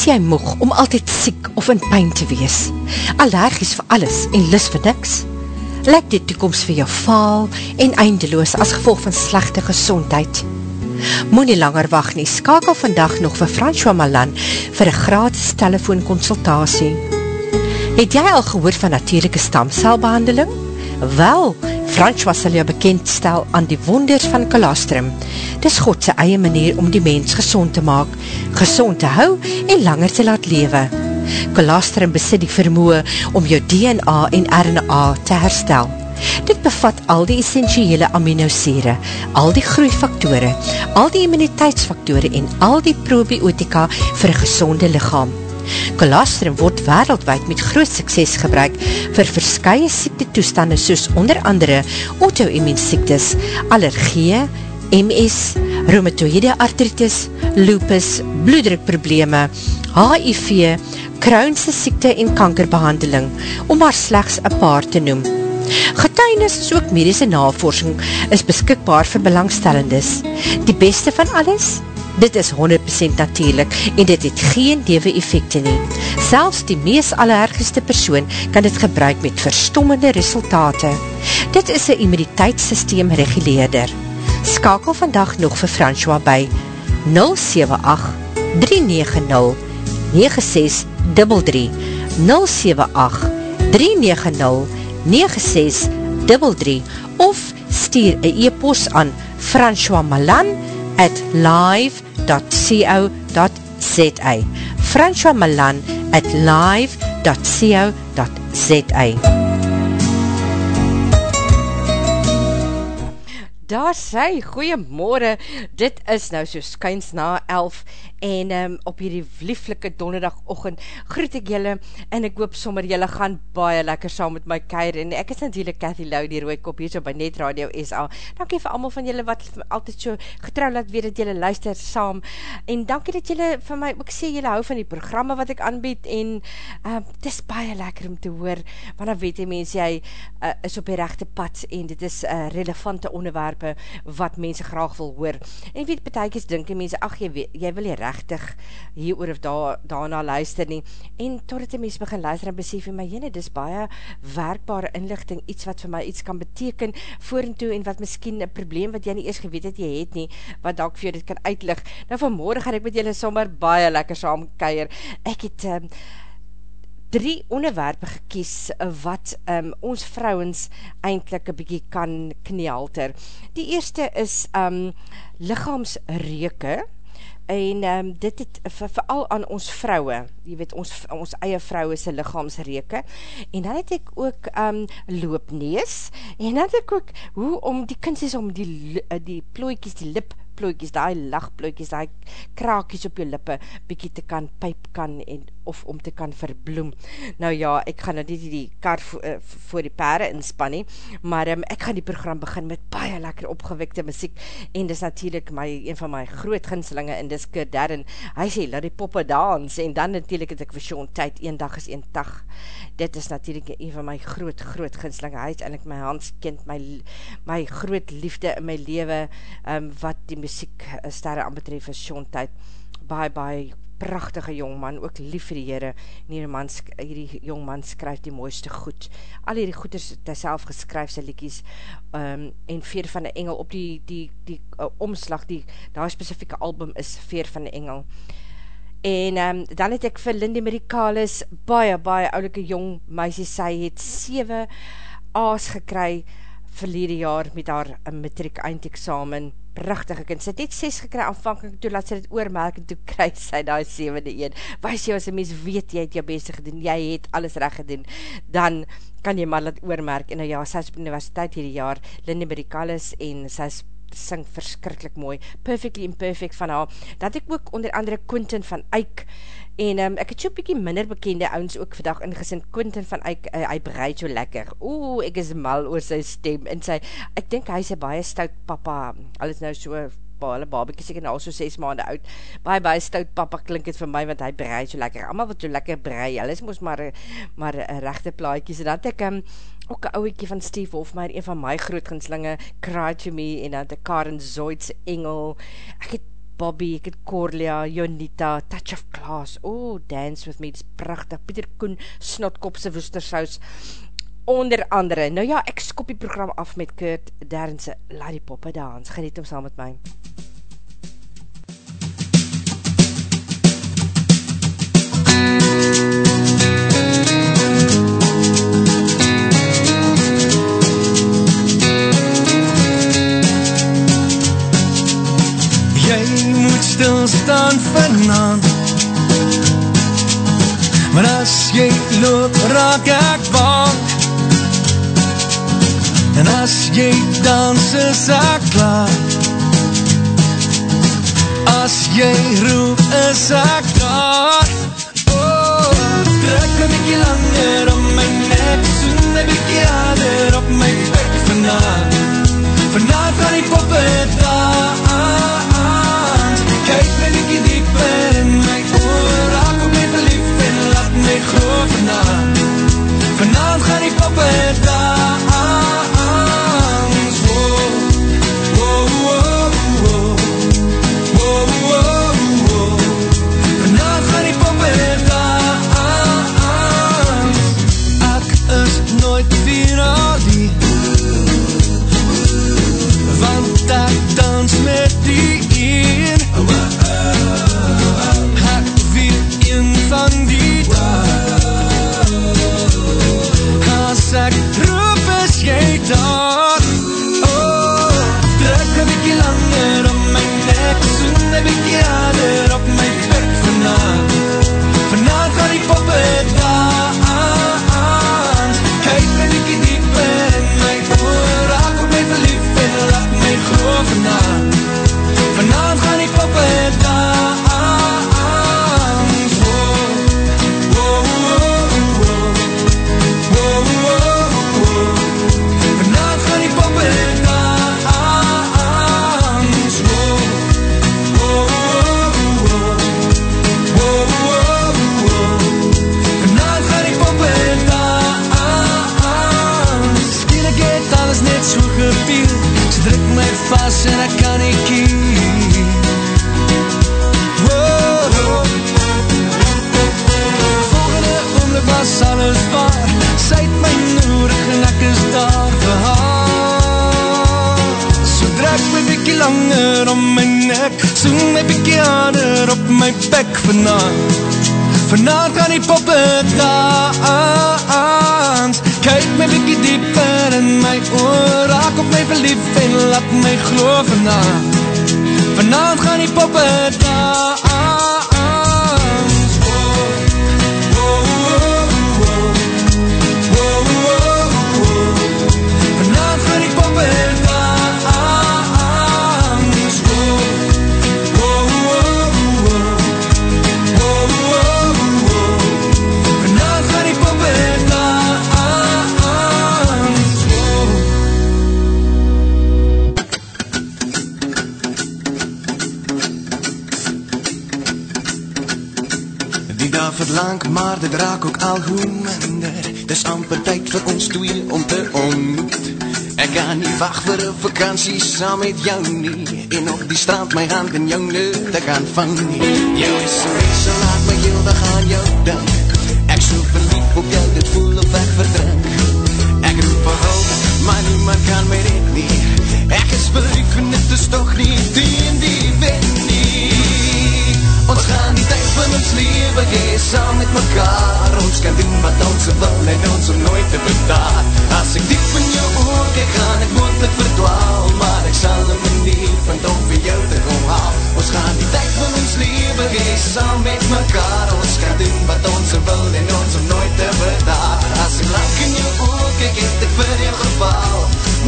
Is jy moeg om altyd siek of in pijn te wees? Allergies vir alles en lis vir niks? Lek die toekomst vir jou faal en eindeloos as gevolg van slechte gezondheid? Moe nie langer wacht nie, skakel vandag nog vir François Malan vir een gratis telefoonconsultatie. Het jy al gehoor van natuurlijke stamcelbehandeling? Wel, François sal jou bekendstel aan die wonders van kolostrum. Dis Godse eie manier om die mens gezond te maak, gezond te hou en langer te laat lewe. Kolostrum besit die vermoe om jou DNA en RNA te herstel. Dit bevat al die essentiële aminosere, al die groeifaktore, al die immuniteitsfaktore en al die probiotika vir een gezonde lichaam. Colostrum word wereldwijd met groot sukses gebruik vir verskye siekte toestande soos onder andere auto-immuunsiektes, allergie, MS, rheumatoïde artritis, lupus, bloeddrukprobleme, HIV, kruinse siekte en kankerbehandeling, om maar slechts een paar te noem. Getuinis is ook medische navorsing is beskikbaar vir belangstellendes. Die beste van alles? Dit is 100% natuurlijk en dit het geen dewe effecte nie. Selfs die mees allerergeste persoon kan dit gebruik met verstommende resultate. Dit is een immuniteitssysteem reguleerder. Skakel vandag nog vir François by 078 390 9633 078 390 9633 of stuur een e-post aan François Malan at live.co.za François Malan at live.co.za Daar sê, goeiemorgen, dit is nou so skyns na 11 en um, op hierdie lieflike donderdagochtend groet ek julle en ek hoop sommer julle gaan baie lekker saam met my keir en ek is natuurlijk Cathy Lau die rooikop hier so by Net Radio SA dankie vir allemaal van julle wat altyd so getrouw laat weet dat julle luister saam. En dankie dat julle vir my ook sê julle hou van die programma wat ek aanbied. En um, het is baie lekker om te hoor want dan weet die mens jy uh, is op die rechte pad en dit is uh, relevante onderwerpe wat mense graag wil hoor. En weet betekens dink die mense ach jy, jy wil jy rechtig hier oor of daar, daarna luister nie, en totdat die mens begin luister en besef, my jyne, dis baie werkbare inlichting, iets wat vir my iets kan beteken, voor en toe, en wat miskien een probleem wat jy nie eers geweet het jy het nie, wat dalk vir jou dit kan uitlig. Nou vanmorgen gaan ek met jylle sommer baie lekker saam keier. Ek het um, drie onderwerpe gekies wat um, ons vrouwens eindelijk een bykie kan kneelter. Die eerste is um, lichaamsreke, en um, dit het vooral aan ons vrouwe, jy weet, ons, ons eie vrouwe sy lichaamsreke, en dan het ek ook um, loopnees, en dan het ek ook, hoe om die kunst om die, die plooikies, die lip plooikies, die lachplooikies, die kraakies op jou lippe, bykie te kan pyp kan, en, of om te kan verbloem. Nou ja, ek gaan nou nie die, die kar vo, uh, voor die pare inspan nie, maar um, ek gaan die program begin met baie lekker opgewekte muziek, en dis natuurlijk my, een van my groot ginslinge, en dis Kurt Darren, hy sê, laat die poppe dans, en dan natuurlijk het ek vir Sean tyd, een dag is een dag, dit is natuurlijk een van my groot, groot ginslinge, hy is eindelijk my handskind, my, my groot liefde in my leven, um, wat die muziek eh, sterre aan betref is Sean Tyd, baie, baie prachtige jongman, ook lief vir die heren, en hierdie, man, hierdie jongman skryf die mooiste goed. Al hierdie goed is hy self geskryf, sy liekies, um, en Veer van die Engel, op die, die, die uh, omslag, die, daar specifieke album is Veer van die Engel. En um, dan het ek vir Lindy Merikalis, baie, baie oulike jong meisie, sy het 7 A's gekry, verlede jaar met haar matriek eindexamen, prachtige kind, sy het net 6 gekry aanvankelijk, toe laat sy dit oormerk, en toe kry sy die 7de een, wees jy as een mens weet, jy het jou beste gedoen, jy het alles recht gedoen, dan kan jy maar laat oormerk, en nou ja, sy is op universiteit hierdie jaar, Lindy Merikalis, en sy is sing verskrikkelijk mooi, Perfectly Imperfect van haar, dat ek ook onder andere Quentin van Eyck, En um, ek het so bykie minder bekende ouds ook vandag ingesind, Quentin van Eyck, uh, hy bereid so lekker. Oeh, ek is mal oor sy stem, en sy, ek dink hy is een baie stout papa, al is nou so, hulle babiekie seker nou al so 6 maande oud, baie baie stout papa klink het vir my, want hy bereid so lekker, allemaal wat so lekker brei, hulle is moos maar, maar rechte plaatjes, en dat ek um, ook een ouwekie van Steve Hofmeyer, een van my grootginslinge, Cry to Me, en dan die Karen Zoids Engel, ek het Bobby, ek het Corlia, Jonita, Touch of Class, oh, Dance With Me, dit is prachtig, Pieter Koen, Snotkopse Woestershuis, onder andere. Nou ja, ek skop die program af met Kurt Dernse, Larry Poppe Dans, geniet om saam met my. Jy stilstaan vanavond Maar as jy loop, raak ek bang. En as jy dans, is ek klaar. As jy roep, is ek daar Oh, trek een bykie langer om my nek Soen een bykie harder op my bek vanavond Soen my bykie harder op my bek vanavond Vanavond kan die poppe dans. Kyk my bykie dieper in my oor Raak op my verlief en laat my glo vanavond Vanavond gaan die poppe dans. Vakantie saam met jou nie En op die strand my hand in jou neut te kan vang nie Jou is so iets, so laat my heel dag aan jou dank Ek so verlief op jou, dit voel of ek verdrink. Ek roep vir hulp, maar niemand kan my red nie Ek is verlief en dit is toch nie die en die leven gee saam met mekaar. Ons kan doen wat ons wil en ons om nooit te betaal As ek diep in jou oor kijk, gaan ek moeilijk verdwaal. Maar ek sal een manier vind om vir jou te kom haal. Ons gaan die tijd van ons leven gee saam met mekaar. Ons kan doen wat ons wil en ons om nooit te betaal As ek lang in jou oor kijk, het ek vir jou geval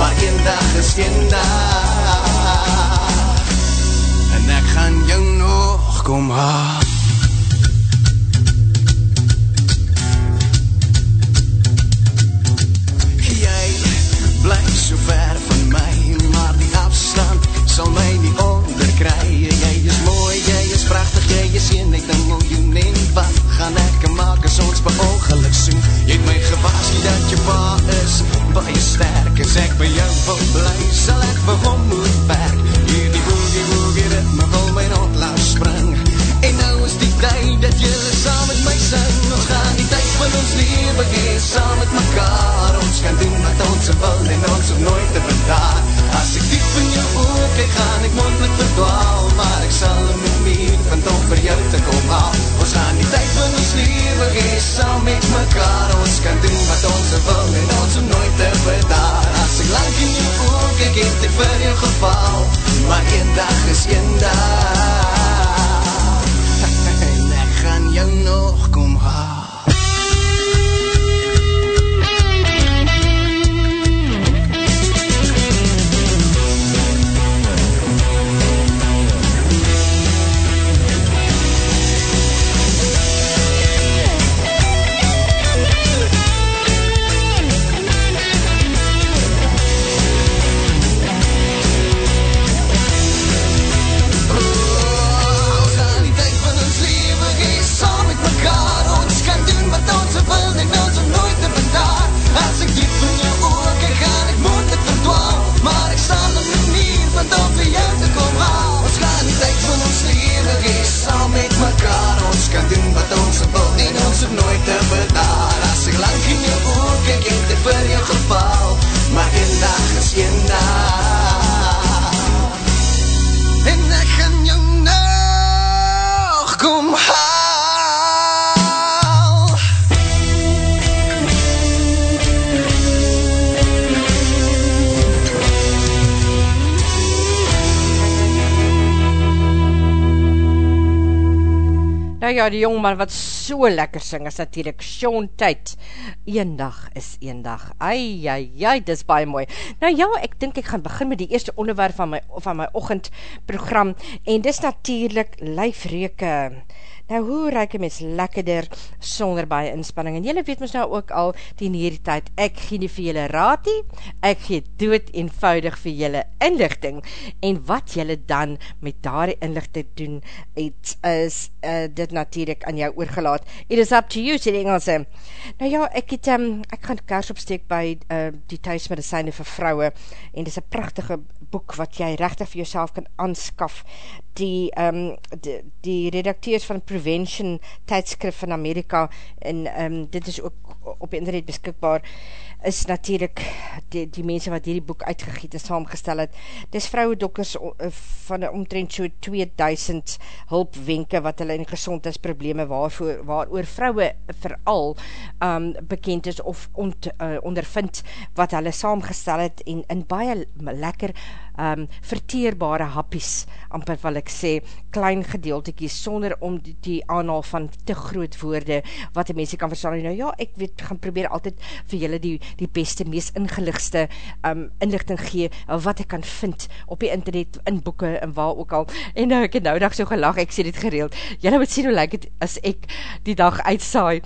Maar een dag is geen dag. En ek gaan jou nog kom haal so ver van my Maar die afstand sal my nie onderkry Jy is mooi, jy is prachtig, jy is een net een miljoen En wat. Gaan ek maak as ons per ongeluk soen Jy het my gewaasie dat jy pa is Baie sterk, as ek by jou wil bly Sal ek hom moet werk Hier die boogie, boogie ritme wil wil ons lewe hee saam met mekaar. Ons kan doen wat ons wil en ons hoef nooit te verdaar As ek diep in jou oor kyk gaan ek mondelik verdwaal Maar ek sal hem nie meer vind om vir jou te kom haal. Ons gaan die tyd van ons lewe hee saam met mekaar. Ons kan doen wat ons wil en ons hoef nooit te verdaar As ek lang in jou oor kyk het ek vir jou geval Maar een dag is een dag. En ek gaan jou nog kom ja, die jongman wat so lekker sing is natuurlijk Sean Tate. Eendag is eendag. Ai, ai, ai, dis baie mooi. Nou ja, ek dink ek gaan begin met die eerste onderwerp van my, van my ochendprogram en dis natuurlijk lijfreke. Nou, hoe reik een mens lekkerder sonder baie inspanning? En jylle weet ons nou ook al, die hierdie tyd, ek gee nie vir jylle raad nie, ek gee dood eenvoudig vir jylle inlichting. En wat jylle dan met daar die inlichting doen, het, is uh, dit natuurlijk aan jou oorgelaat. It is up to you, sê die Engelse. Nou ja, ek het, um, ek gaan kers opsteek by uh, die thuismedicijne vir vrouwe, en dit is een prachtige boek wat jy rechtig vir jouself kan aanskaf. Die, um, die, die redacteurs van Prevention tydskrif van Amerika en um, dit is ook op internet beskikbaar is natuurlijk die, die mense wat hierdie boek uitgegiet en saamgestel het. Dis vrouwe dokters eh, van omtrent so 2000 hulpwenke wat hulle in gezondheidsprobleme waarvoor, waar oor vrouwe vooral um, bekend is of ont, uh, ondervind wat hulle saamgestel het en in baie lekker um, verteerbare happies, amper wat ek sê, klein gedeeltekies, sonder om die, die aanhaal van te groot woorde, wat die mense kan verstaan. Nou ja, ek weet, gaan probeer altyd vir julle die, die beste, meest ingeligste um, inlichting gee, wat ek kan vind op die internet, in boeken, en waar ook al. En nou, ek het nou dag so gelag, ek sê dit gereeld. Julle moet sien hoe lyk het, as ek die dag uitsaai,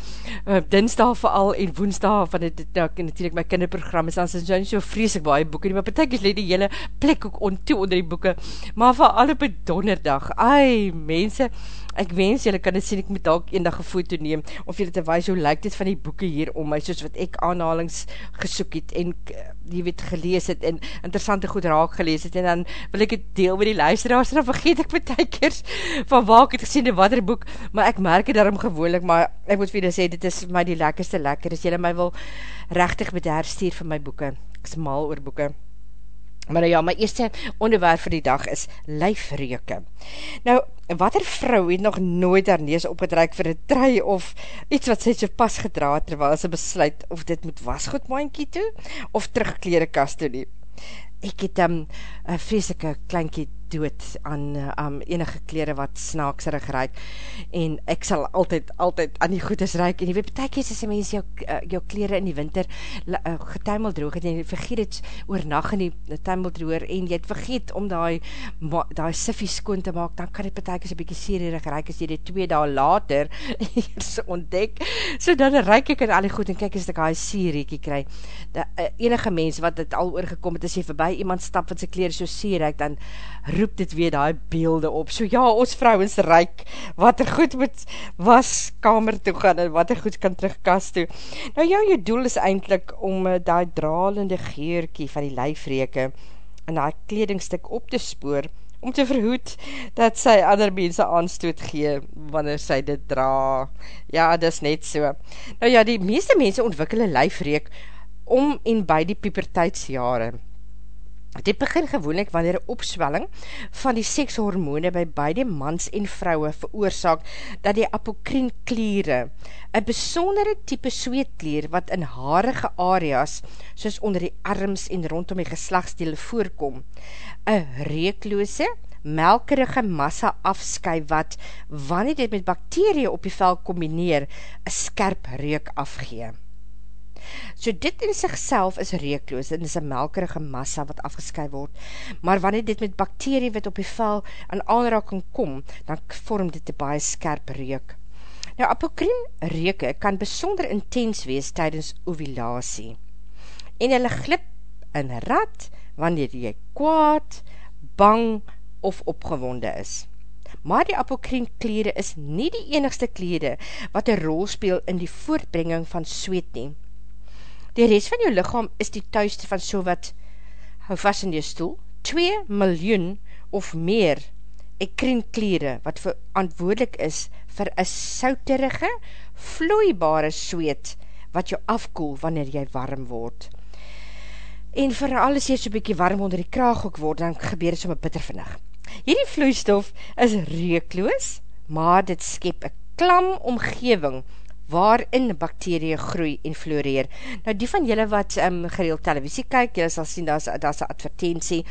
uh, dinsdag vooral, en woensdag, van dit, nou, natuurlijk my kinderprogram is, dan is so, vreselik baie boeken, maar betek is die hele plek ook on, toe onder die boeken, maar alle op donderdag, ai, mense, ek wens julle kan dit sien, ek moet ook een dag een foto neem, of julle te wees, hoe lyk dit van die boeken hier om my, soos wat ek aanhalings gesoek het, en die weet gelees het, en interessante goed raak gelees het, en dan wil ek het deel met die luisteraars, en dan vergeet ek met tykers, van waar ek het gesien, en wat boek, maar ek merk het daarom gewoonlik, maar ek moet vir julle sê, dit is my die lekkerste lekker, as julle my wil rechtig met herstuur van my boeken, ek is mal oor boeken, Maar nou ja, my eerste onderwerp vir die dag is lijfreuke. Nou, wat er vrou het nog nooit haar nees opgedreik vir een trui of iets wat sy so pas gedraad terwyl sy besluit of dit moet wasgoedmaankie toe of terugkleren kast toe nie. Ek het um, een vreselike kleinkie dood aan um, enige kleren wat snaakserig ruik. En ek sal altyd, altyd aan die goedes ruik. En jy weet, betek is as jy mens jou, uh, jou kleren in die winter uh, getuimeldroog het en jy vergeet het oor nacht in die tuimeldroer en jy het vergeet om die, die siffie skoon te maak, dan kan die betek is een bykie serierig ruik as jy dit twee daal later eers ontdek, so dan ruik ek in al die goed en kyk as ek die sieriekie kry. Uh, enige mens wat het al oorgekom het, as jy voorbij iemand stap wat sy kleren so sierik, dan roep dit weer die beelde op. So ja, ons vrouwens reik, wat er goed moet was kamer toe gaan en wat er goed kan terugkast toe. Nou ja, jou doel is eindelijk om uh, die dralende geurkie van die lijfreke in die kledingstuk op te spoor, om te verhoed dat sy ander mense aanstoot gee wanneer sy dit dra. Ja, dis net so. Nou ja, die meeste mense ontwikkel een lijfreek om en by die puberteitsjare Dit begin gewoonlik wanneer opswelling van die sekshormone by beide mans en vrouwe veroorzaak dat die apokrien kleren, een besondere type sweetkleer wat in harige areas, soos onder die arms en rondom die geslagsdele voorkom, een reekloose, melkerige massa afsky wat, wanneer dit met bakterieën op die vel combineer, een skerp reek afgee. So dit in sigself is reekloos, dit is een melkerige massa wat afgesky word, maar wanneer dit met bakterie wat op die vel aan aanraking kom, dan vorm dit een baie skerp reek. Nou, apokrien reke kan besonder intens wees tydens ovulatie, en hulle glip in rad wanneer jy kwaad, bang of opgewonde is. Maar die apokrien klede is nie die enigste klede wat een rol speel in die voortbringing van sweet nie. Die rest van jou lichaam is die thuiste van so wat, hou vast in jou stoel, 2 miljoen of meer ekrienkleren wat verantwoordelik is vir een souterige, vloeibare sweet wat jou afkoel wanneer jy warm word. En vir alles jy so bykie warm onder die kraag ook word, dan gebeur het so my bitter vinnig. Hierdie vloeistof is reekloos, maar dit skep een klam omgeving waarin bakterieën groei en floreer. Nou die van julle wat um, gereeld televisie kyk, julle sal sien, daar is een advertentie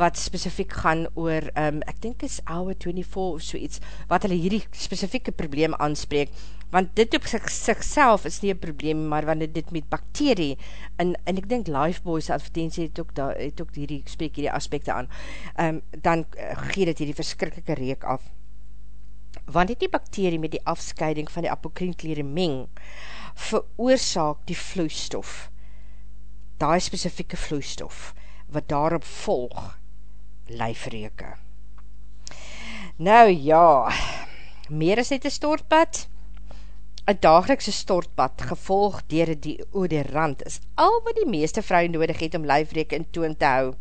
wat specifiek gaan oor, um, ek denk is Hour 24 of so iets, wat hulle hierdie specifieke probleem aanspreek, want dit op sig, sigself is nie een probleem, maar wanneer dit met bakterie, en, en ek denk Lifeboy's advertentie het ook, da, het ook hierdie, spreek hierdie aspekte aan, um, dan uh, gee dit hierdie verskrikkelike reek af wanneer die bakterie met die afscheiding van die apokrienkleren meng, veroorzaak die vloeistof, die specifieke vloeistof, wat daarop volg, lijfreke. Nou ja, meer as dit een stortpad, een dagelikse stortpad, gevolg dier die oderant, is al wat die meeste vrou nodig het om lijfreke in toon te hou.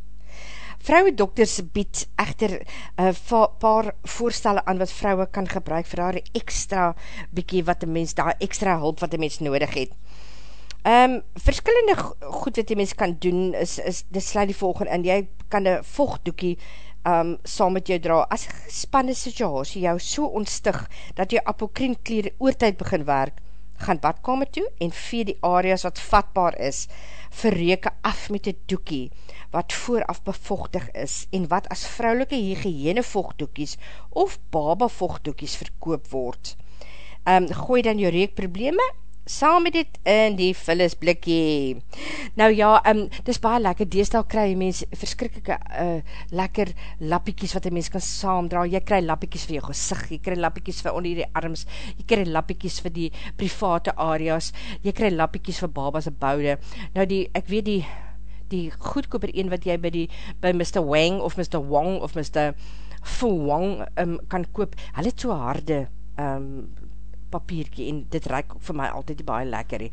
Vrouwe dokters bied echter een uh, paar voorstelle aan wat vrouwe kan gebruik vir haar extra bykie wat die mens, daar extra hulp wat die mens nodig het. Um, verskillende goed wat die mens kan doen is, is dit sluit die volgende in, jy kan die vochtdoekie um, saam met jou dra. As gespanne situasie jou so ontstig dat jou apokrienkleren oortijd begin werk, gaan badkamer toe en vee die areas wat vatbaar is, verreke af met die doekie wat vooraf bevochtig is en wat as vrouwelike hygiëne vochtdoekies of baba vochtdoekies verkoop word. Um, gooi dan jou reekprobleme saam met dit in die vullis blikkie. Nou ja, um, dis baie lekker, deestal kry mens verskrikkelike uh, lekker lappiekies wat die mens kan saamdra, jy kry lappiekies vir jou gezicht, jy kry lappiekies vir onder die arms, jy kry lappiekies vir die private areas, jy kry lappiekies vir babas en boude. Nou die, ek weet die, die goedkoper een wat jy by die, by Mr. Wang of Mr. Wong of Mr. Fu Wong um, kan koop, hy het so harde um, papierkie en dit reik vir my altyd baie lekker.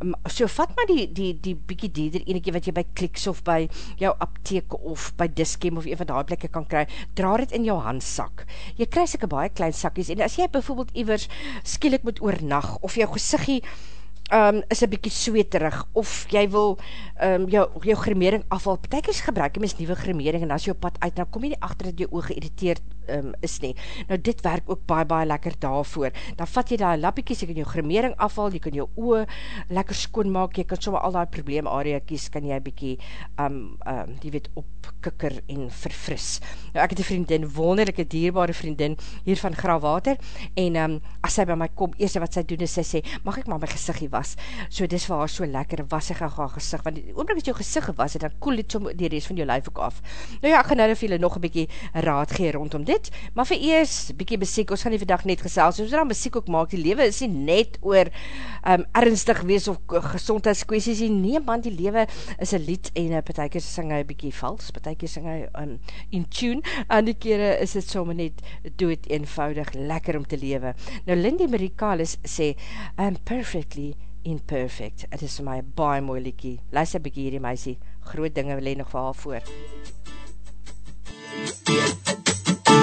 Um, so vat maar die, die, die bykie dieder enekie wat jy by kliks of by jou apteek of by diskem of een van die plekke kan kry, dra dit in jou handsak. Jy kry syke baie klein sakkies en as jy bijvoorbeeld iwers skielik moet oornag of jou gesiggie um, is een bykie sweterig, of jy wil um, jou, jou grimering afval, betekens gebruik jy mys nieuwe grimering, en as jy op pad uit, nou kom jy nie achter dat jy oog geïrriteerd um, is nie. Nou dit werk ook baie, baie lekker daarvoor. Dan vat jy daar lappiekies, jy kan jou grimering afval, jy kan jou oog lekker skoon maak, jy kan sommer al die probleem areakies, kan jy bykie, um, um, die weet, opkikker en verfris. Nou ek het een vriendin, wonderlijke dierbare vriendin, hier van Graafwater, en um, as sy by my kom, eerste wat sy doen is, sy sê, mag ek maar my gezicht was. So dis vir haar so lekker, was ek gaan gezicht, want die oomblik as jou gezicht was, dan koel dit so die rest van jou lijf ook af. Nou ja, ek gaan nou vir julle nog een bykie raad gee rondom dit, maar vir eers, bykie muziek, ons gaan die vandag net gesels, soos dan muziek ook maak, die lewe is nie net oor um, ernstig wees of gezondheidskwesties, nie, man, die lewe is een lied, en uh, partijkers sing hy bykie vals, partijkers sing hy um, in tune, en die kere is het sommer net dood eenvoudig, lekker om te lewe. Nou, Lindy Marie Kalis sê, I'm perfectly Imperfect. Het is my baie mooi liekie. Luister bykie hierdie meisie. Groot dinge wil nog vir haar voor.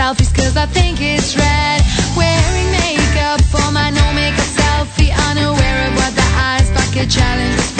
selfies cause I think it's red. Wearing makeup for my no makeup selfie, unaware of what the eyes bucket challenge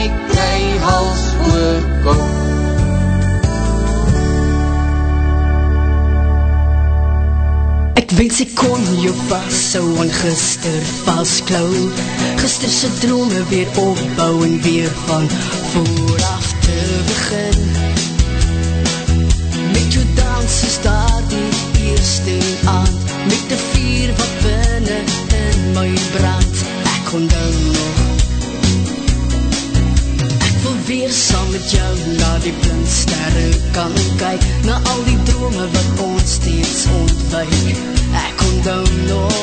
ek kry hals oor kop. Ek wens ek kon jou pas sou aan gister vastklou Gister sy drome weer opbouw en weer van vooraf te begin. Met jou dans is daar die eerste aand. Met die vier wat binnen in my brand. Ek onthou nog weer saam met jou na die blindsterre kan kyk Na al die drome wat ons steeds ontwijk Ek onthou nog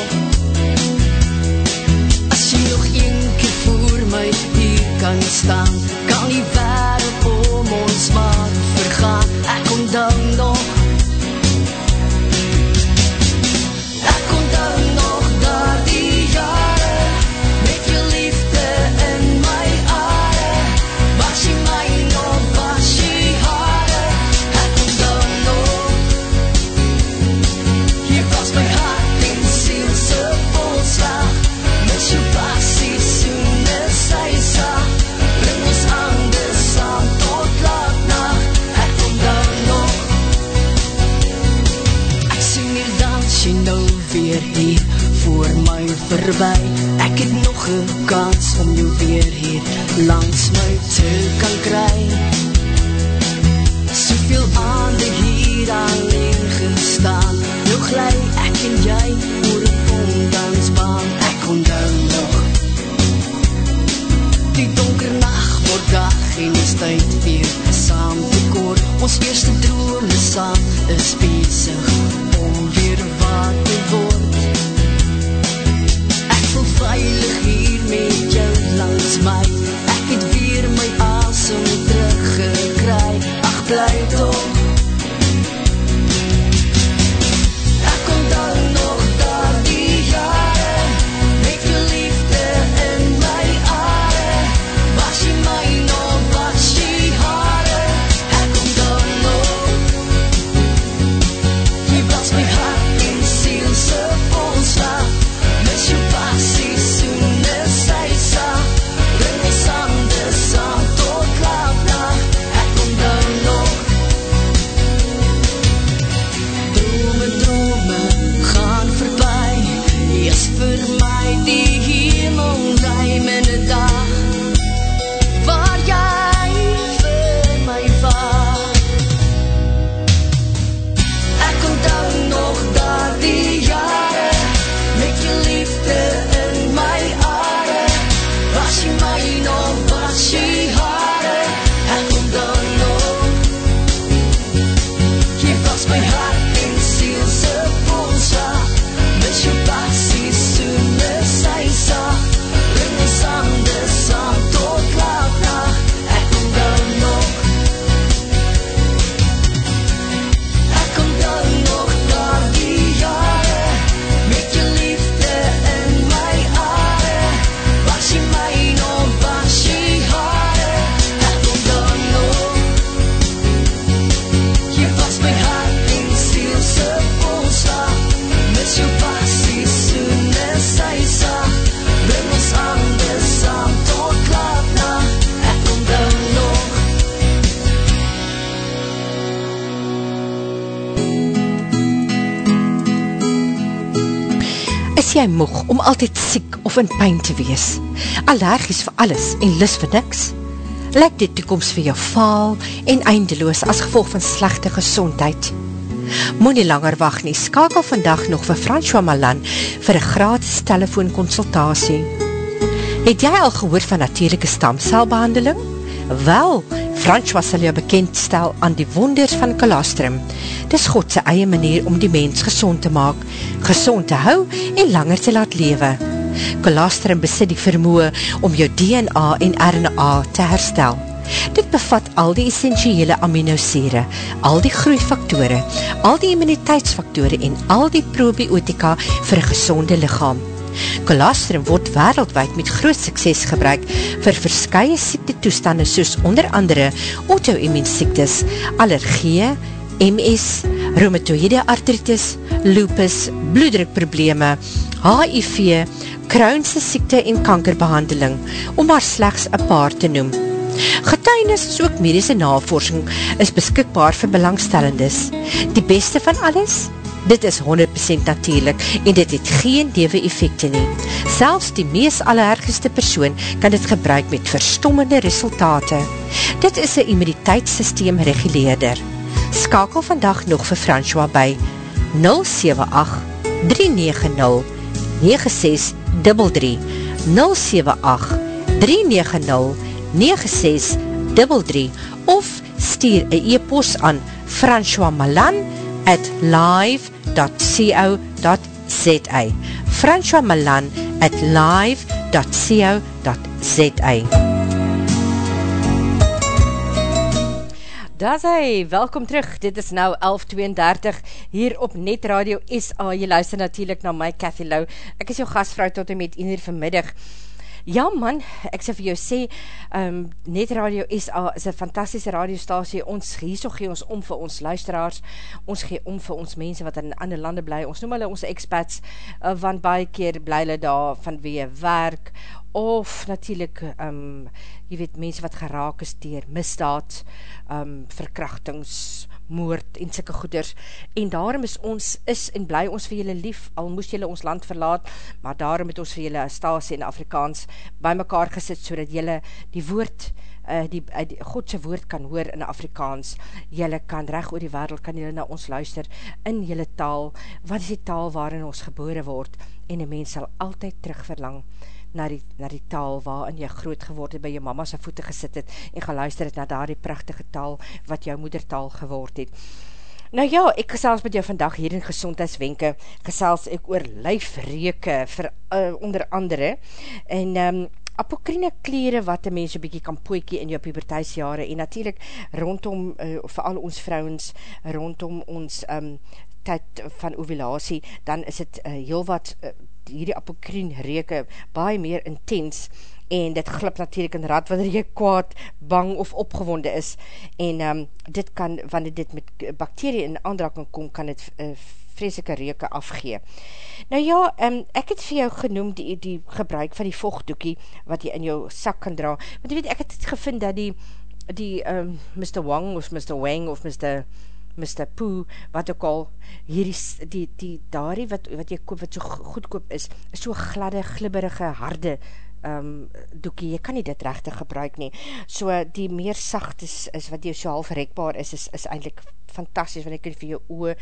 As jy nog een keer voor my hier kan staan Kan die wereld om ons maar vergaan. Ek onthou nog verby Ek het nog een kans om jou weer hier langs my te kan kry. Soveel aande hier alleen gestaan. Nou glij ek en jy oor een ondansbaan. Ek onthou nog Die donker nacht word dag en is tyd weer saam te koor. Ons eerste drome saam is bezig Ach jy moeg om altyd siek of in pijn te wees? Allergies vir alles en lis vir niks? Lyk die toekomst vir jou faal en eindeloos as gevolg van slechte gezondheid? Moe nie langer wacht nie, skakel vandag nog vir François Malan vir een gratis telefoonconsultatie. Het jy al gehoor van natuurlijke stamcelbehandeling? Wel, François sal jou bekendstel aan die wonders van colostrum. Dis Godse eie manier om die mens gezond te maak, gezond te hou en langer te laat lewe. Colostrum besit die vermoe om jou DNA en RNA te herstel. Dit bevat al die essentiële aminosere, al die groeifaktore, al die immuniteitsfaktore en al die probiotika vir een gezonde lichaam. Colostrum word wereldwijd met groot sukses gebruik vir verskye siektetoestande soos onder andere auto-immuunsiektes, allergie, MS, rheumatoïde artritis, lupus, bloeddrukprobleme, HIV, Crohnse siekte en kankerbehandeling, om maar slechts een paar te noem. Getuinis is ook medische navorsing is beskikbaar vir belangstellendes. Die beste van alles? Dit is 100% natuurlijk en dit het geen dewe effecte nie. Selfs die mees allerergeste persoon kan dit gebruik met verstommende resultate. Dit is een immuniteitssysteem reguleerder. Skakel vandag nog vir François by 078 390 9633 078 390 9633 of stuur een e-post aan François Malan at live.co.za François Malan at live.co.za Daar sy, welkom terug, dit is nou 11.32 hier op Net Radio SA, jy luister natuurlijk na my Cathy Lou, ek is jou gastvrou tot en met 1 uur vanmiddag, Ja man, ek sê vir jou sê, um, Net Radio SA is een fantastische radiostasie, ons hier so gee ons om vir ons luisteraars, ons gee om vir ons mense wat in ander lande bly, ons noem hulle ons expats, uh, want baie keer bly hulle daar van wie werk, of natuurlijk, um, jy weet, mense wat geraak is dier misdaad, um, verkrachtings, moord en sikke goeders, en daarom is ons, is en bly ons vir julle lief, al moes julle ons land verlaat, maar daarom het ons vir julle stasie in Afrikaans by mekaar gesit, so dat julle die woord, uh, die, uh, die Godse woord kan hoor in Afrikaans, julle kan recht oor die wereld, kan julle na ons luister, in julle taal, wat is die taal waarin ons gebore word, en een mens sal altyd terugverlang, na die, na die taal waarin jy groot geword het, by jou mama sy voete gesit het, en geluister het na daar die prachtige taal, wat jou moedertaal geword het. Nou ja, ek gesels met jou vandag hier in gezondheidswenke, gesels ek oor lijfreke, vir, uh, onder andere, en um, apokrine kleren wat die mens een bykie kan poekie in jou puberteitsjare, en natuurlijk rondom, uh, vir al ons vrouwens, rondom ons um, tyd van ovulatie, dan is het uh, heel wat uh, hierdie apokrien reke baie meer intens en dit glip natuurlijk in rad wanneer jy kwaad, bang of opgewonde is en um, dit kan, wanneer dit met bakterie in aandraking kom, kan dit uh, vreselike reke afgee. Nou ja, um, ek het vir jou genoem die, die gebruik van die vochtdoekie wat jy in jou sak kan dra, want jy weet, ek het gevind dat die die um, Mr. Wang of Mr. Wang of Mr. Mr. Pooh, wat ook al, hier is die, die daarie wat, wat jy koop, wat so goedkoop is, is so gladde, glibberige, harde um, doekie, jy kan nie dit rechtig gebruik nie, so die meer sacht is, is wat jy so half rekbaar is, is, is eindelijk fantastisch, want ek kan vir jou oe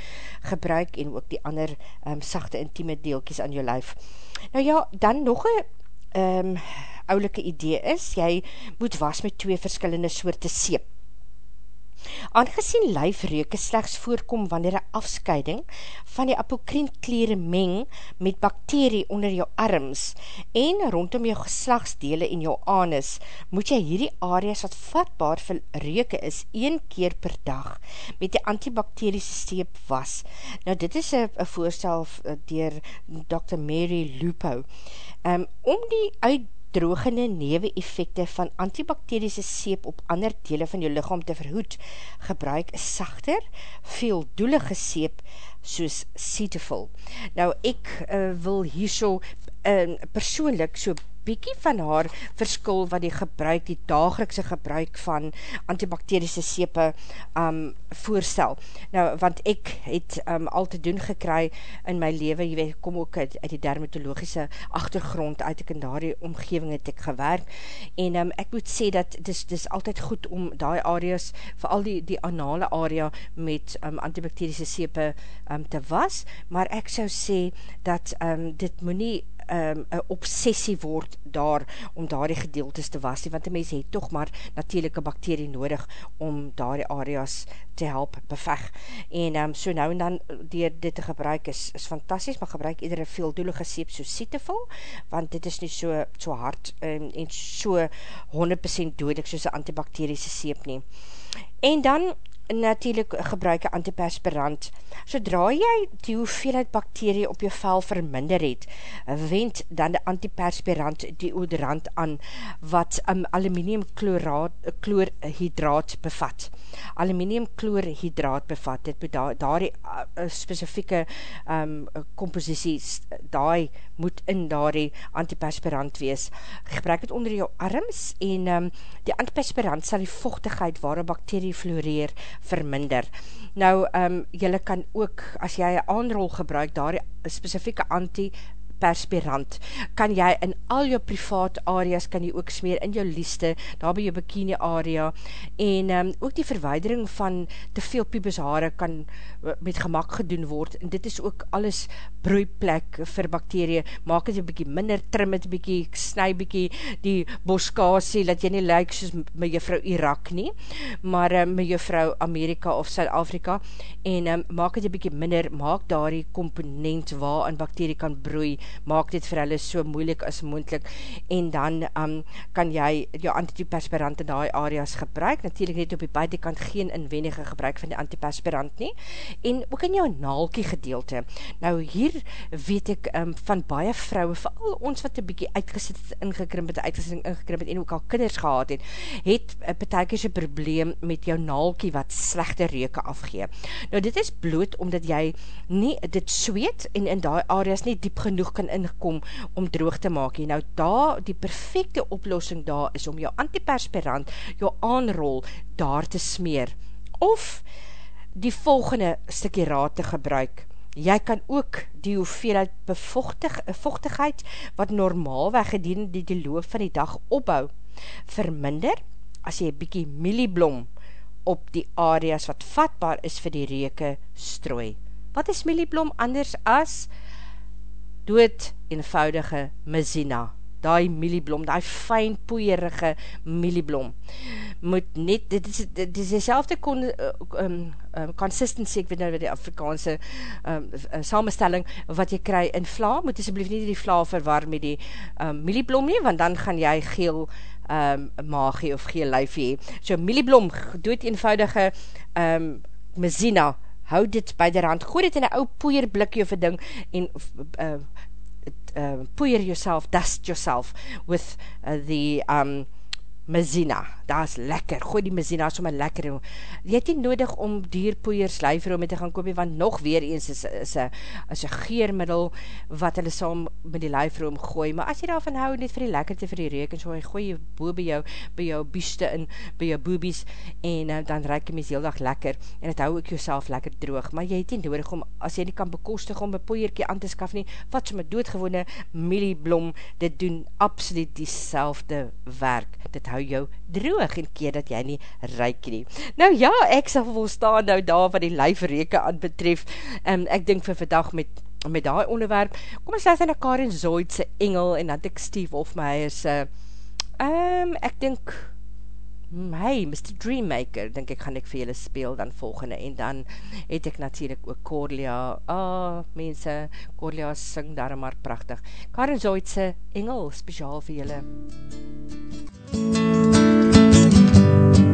gebruik, en ook die ander um, sachte intieme deelkies aan jou lijf. Nou ja, dan nog een um, oulike idee is, jy moet was met twee verskillende soorte seep, Aangezien lijfreuke slechts voorkom wanneer een afscheiding van die apokrienkleren meng met bakterie onder jou arms en rondom jou geslagsdele in jou anus, moet jy hierdie areas wat vatbaar vir reuke is, een keer per dag met die antibakteriese steep was. Nou dit is een voorstel dier Dr. Mary Lupo. Um, om die uit drogende newe effecte van antibakteriese seep op ander dele van jou lichaam te verhoed, gebruik sachter, veeldoelige seep soos Cetaphil. Nou, ek uh, wil hier so uh, persoonlik so bykie van haar verskil wat die gebruik, die dagelikse gebruik van antibakteriese sepe um, voorstel. Nou, want ek het um, al te doen gekry in my leven, jy weet, kom ook uit, uit die dermatologische achtergrond, uit ek in daar die omgeving het ek gewerk, en um, ek moet sê dat dis, dis altyd goed om die areas, vooral die, die anale area met um, antibakteriese sepe um, te was, maar ek sou sê dat um, dit moet nie um, een obsessie word daar, om daar die gedeeltes te was, want die mens het toch maar natuurlijke bakterie nodig, om daar die areas te help beveg. En um, so nou en dan, dier dit te gebruik is, is fantastisch, maar gebruik iedere veeldoelige seep so sietevol, want dit is nie so, so hard um, en so 100% doodik soos een antibakteriese seep nie. En dan, natuurlijk gebruik een antiperspirant. Sodra jy die hoeveelheid bakterie op jou vel verminder het, wend dan die antiperspirant die odorant aan wat um, aluminium kloorhydraat bevat. Aluminium kloorhydraat bevat, dit moet daar, daar die uh, specifieke um, compositie, daar moet in daar die antiperspirant wees. Gebruik het onder jou arms en um, die antiperspirant sal die vochtigheid waar een bakterie floreer, verminder. Nou, um, jylle kan ook, as jy een aanrol gebruik, daar specifieke anti perspirant, kan jy in al jou privaat areas, kan jy ook smeer in jou lieste, daar by jou bikini area, en um, ook die verweidering van te veel pubeshaare kan uh, met gemak gedoen word, en dit is ook alles broeiplek vir bakterie, maak het jy bykie minder, trim het bykie, snu bykie die boskasie, dat jy nie lyk soos my juffrou Irak nie, maar um, my juffrou Amerika of Zuid-Afrika, en um, maak het jy bykie minder, maak daar die komponent waar een bakterie kan broei, maak dit vir hulle so moeilik as moendlik, en dan um, kan jy jou antiperspirant in die areas gebruik, natuurlijk net op die buitenkant geen inwendige gebruik van die antiperspirant nie, en ook in jou naalkie gedeelte. Nou hier weet ek um, van baie vrouwe, vooral ons wat een bykie uitgesit het, ingekrimp het, uitgesit het, ingekrimp het, en ook al kinders gehad het, het een betekers een probleem met jou naalkie wat slechte reuke afgee. Nou dit is bloot omdat jy nie dit zweet en in die areas nie diep genoeg kan inkom om droog te maak. Nou daar, die perfecte oplossing daar is om jou antiperspirant, jou aanrol daar te smeer. Of die volgende stikkie raad te gebruik. Jy kan ook die hoeveelheid bevochtig, vochtigheid wat normaalweg gedien die die loop van die dag opbou, verminder as jy bykie mielieblom op die areas wat vatbaar is vir die reke strooi. Wat is mielieblom anders as dood eenvoudige mezina, die mielieblom, die fijn poeierige mielieblom, moet net, dit is, dit is die selfde kon, um, um, consistency, ek weet nou die Afrikaanse um, samenstelling, wat jy kry in vla, moet asblief nie die vla verwar met die um, mielieblom nie, want dan gaan jy geel um, magie of geel lyfie. So mielieblom, dood eenvoudige um, mezina, hou dit by die rand, gooi dit in een ou poeierblikje of een ding, en uh, uh, poeier yourself, dust yourself with uh, the um, mazina, daar is lekker, gooi die mazina sommer lekker, jy het nie nodig om dierpoeiers lijfroom mee te gaan koop, want nog weer eens is, is, is, is een geermiddel wat hulle saam met die lijfroom gooi, maar as jy daarvan hou, net vir die lekkerte vir die reek, en so gooi jy boe by jou, by jou bieste in, by jou boobies, en uh, dan reik jy mes heel dag lekker, en het hou ook jouself lekker droog, maar jy het nie nodig om, as jy nie kan bekostig om een poeierkie aan te skaf nie, wat so my doodgewone mielieblom, dit doen absoluut die selfde werk, dit hou jou droog en keer dat jy nie reik nie. Nou ja, ek sal volstaan nou daar wat die lijfreke aan betref. Um, ek dink vir vandag met met die onderwerp, kom ons luister na Karin Zoidse Engel en dan ek Steve Hofmeyer se um, ek dink my, Mr. Dreammaker, denk ek gaan ek vir julle speel dan volgende, en dan het ek natuurlijk ook Corlia, ah, oh, mense, Corlia sing daar maar prachtig. Karin Zoidse Engel, speciaal vir julle. MUZIEK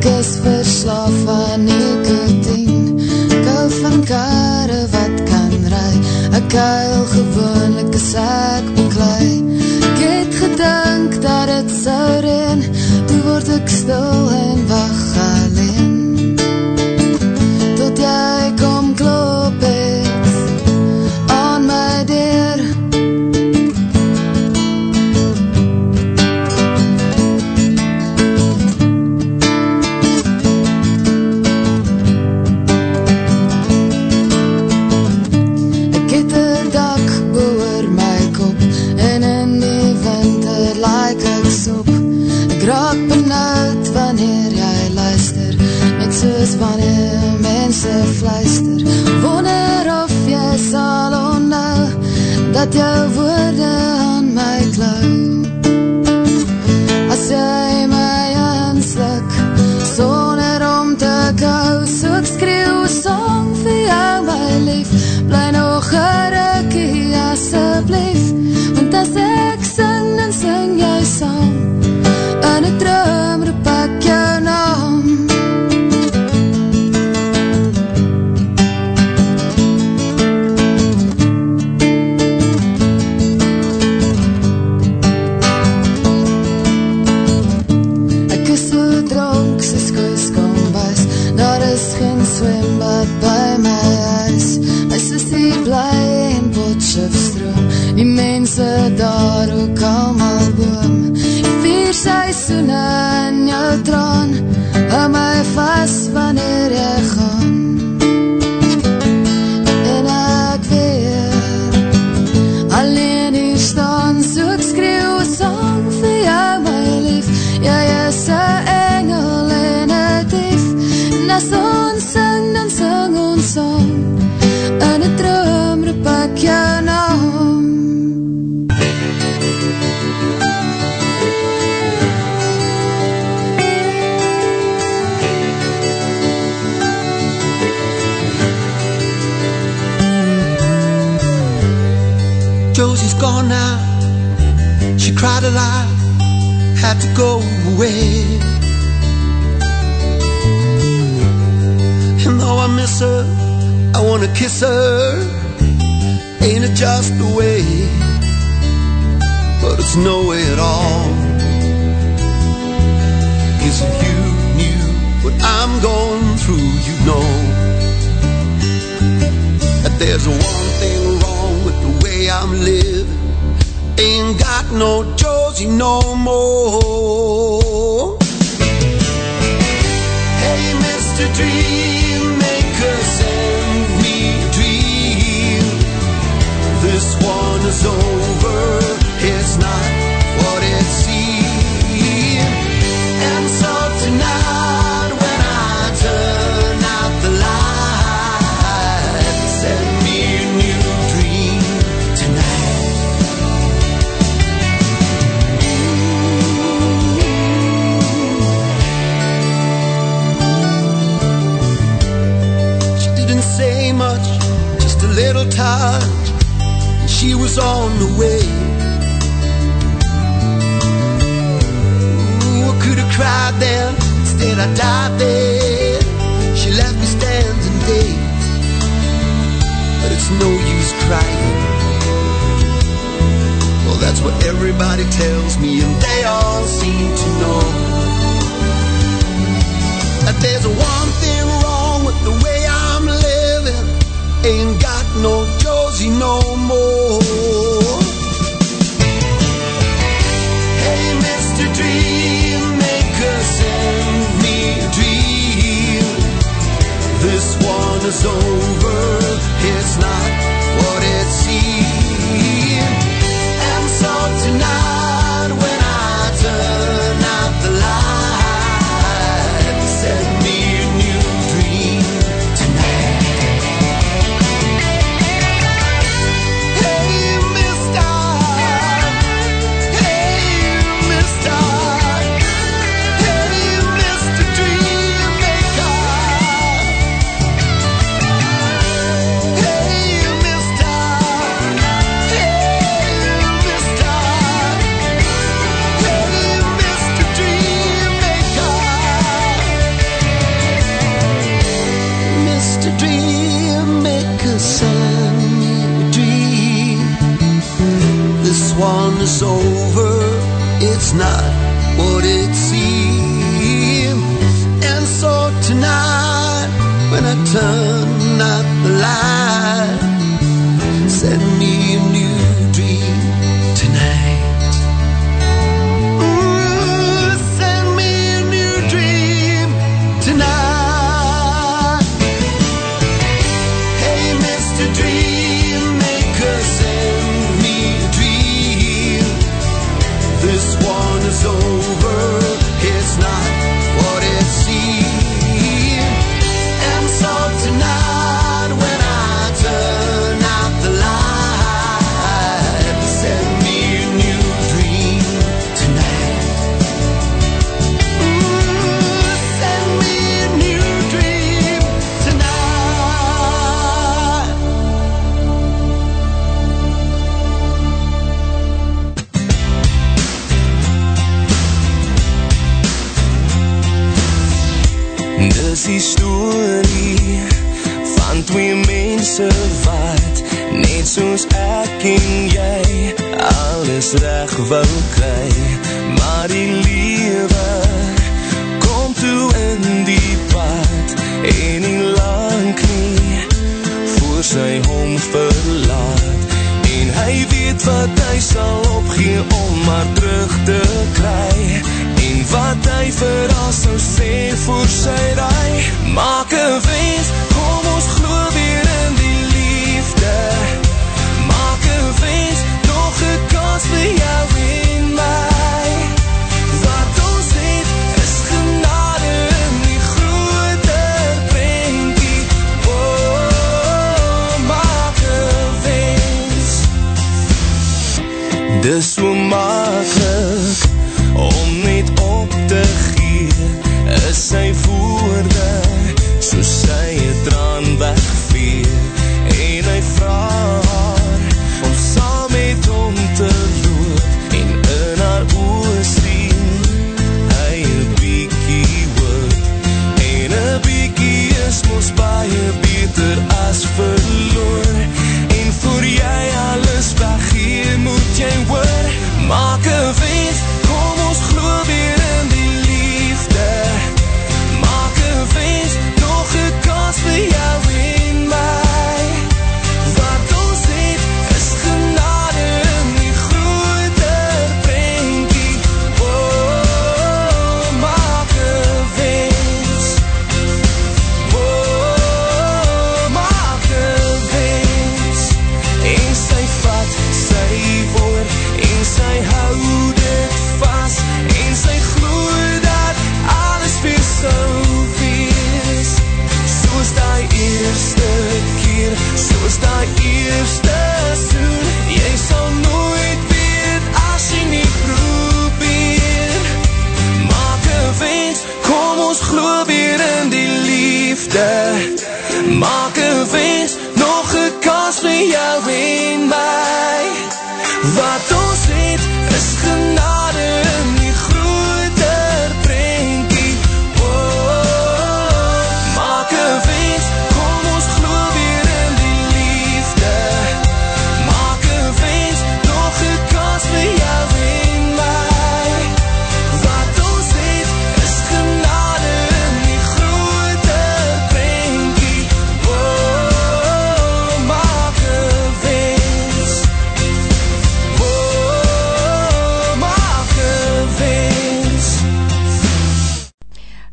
Ek is verslaaf van nikotien Ek hou van kare wat kan rai Ek huil gewoonlik as ek beklui Ek het gedink dat het sou reen Toe word ek stil en wacht alleen soos wanneer mense fluister Wonder of jy sal onnou Dat jou woorde aan my klou As jy my aansluk Sonder om te kou So ek skreeuw song vir jou my lief. Bly nog gerikkie asseblief Want as ek sing en sing jou song En ek droom roep ek jou naam Die mense daar ook almal boom. Die vier seisoene in jou traan Hou my vast wanneer jy gaan cried a lot, had to go away. And though I miss her, I wanna kiss her. Ain't it just the way? But it's no way at all. Cause if you knew what I'm going through, you know that there's one thing no Josie no more. Was on the way. Ooh, I could have cried then, instead I died there. She left me standing dazed, but it's no use crying. Well, that's what everybody tells me, and they all seem to know that there's one thing wrong with the way I'm living. Ain't got no Josie no more. Is over, it's not what it seemed.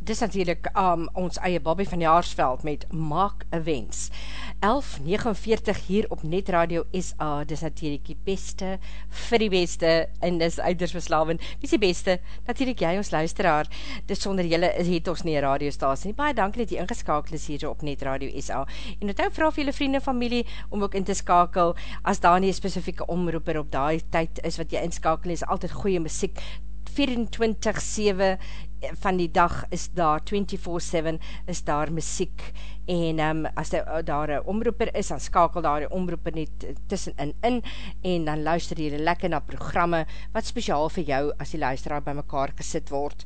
Dis natuurlijk um, ons eie Bobby van Jaarsveld met Maak een Wens. 11.49 hier op Net Radio SA, dis natuurlijk die beste, vir die beste, en dis uiters verslavend, dis die beste, natuurlijk jy ons luisteraar, dis sonder jylle het ons nie een radiostasie, baie dankie dat jy ingeskakel is hier op Net Radio SA, en het ook vraag vir jylle vrienden en familie, om ook in te skakel, as daar nie specifieke omroeper op die tyd is, wat jy inskakel is, altyd goeie muziek, 24-7 van die dag is daar 24-7 is daar muziek en um, as die, daar een omroeper is, dan skakel daar die omroeper net tussenin in en dan luister jy lekker na programme wat speciaal vir jou as die luisteraar by mekaar gesit word.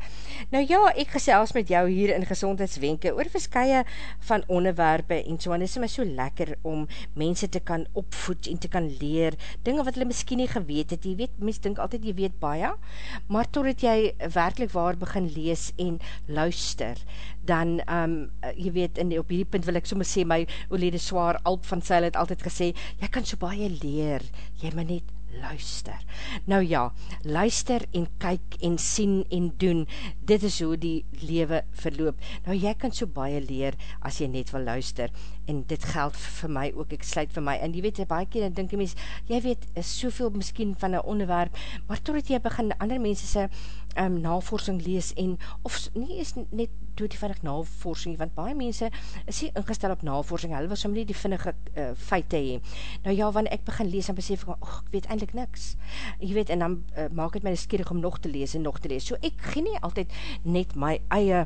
Nou ja, ek gesels met jou hier in gezondheidswenke oor verskye van onderwerpe en so, en is my so lekker om mense te kan opvoed en te kan leer, dinge wat hulle miskien nie geweet het, jy weet, mens dink altyd jy weet baie, maar totdat jy werkelijk waar begin lees en luister, dan, um, jy weet, en op hierdie punt wil ek sommer sê, my oorlede zwaar Alp van Seil het altyd gesê, jy kan so baie leer, jy maar net luister. Nou ja, luister en kyk en sien en doen, dit is hoe die lewe verloop. Nou jy kan so baie leer as jy net wil luister en dit geld vir my ook, ek sluit vir my, en jy weet, baie keer, en dink die mens, jy weet, is soveel miskien van een onderwerp, maar totdat jy begin ander mense se um, navorsing lees en, of nie is net doodievinnig navorsing, want baie mense is nie ingestel op navorsing, hulle wil som nie die vinnige uh, feite hee. Nou ja, wanneer ek begin lees, dan besef ek, oh, ek weet eindelijk niks. Jy weet, en dan uh, maak het my skierig om nog te lees en nog te lees. So ek gee nie altyd net my eie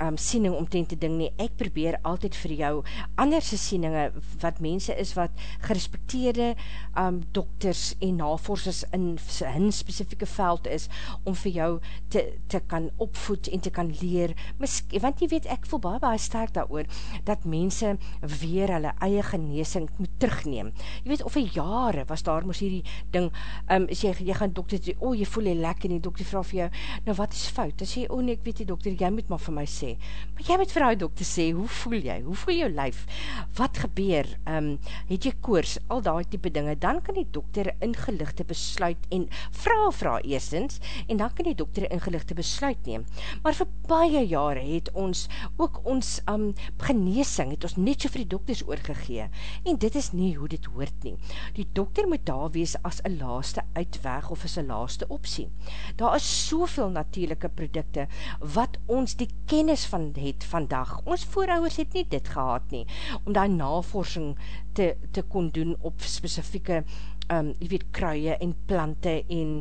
um, siening omtrent te ding nie. Ek probeer altyd vir jou anderse sieninge, wat mense is wat gerespekteerde um, dokters en navorsers in hun specifieke veld is, om vir jou te, te kan opvoed en te kan leer. Misk, want jy weet, ek voel baie baie sterk daar dat mense weer hulle eie geneesing moet terugneem. Jy weet, of een jare was daar moes hierdie ding, um, as jy, jy gaan dokter sê, o, oh, jy voel jy lekker, en die dokter vraag vir jou, nou wat is fout? Dan sê jy, o oh, nee, ek weet die dokter, jy moet maar vir my sê. Maar jy moet vir jou dokter sê, hoe voel jy? Hoe voel jou lyf? wat gebeur, um, het jy koors, al die type dinge, dan kan die dokter ingelichte besluit en vraag vraag eerstens, en dan kan die dokter ingelichte besluit neem. Maar vir baie jare het ons, ook ons um, geneesing, het ons net so vir die dokters oorgegee, en dit is nie hoe dit hoort nie. Die dokter moet daar wees as een laaste uitweg of as een laaste optie. Daar is soveel natuurlijke producte, wat ons die kennis van het vandag. Ons voorouders het nie dit gehad nie, om daar navorsing te, te kon doen op specifieke um, jy weet, kruie en plante en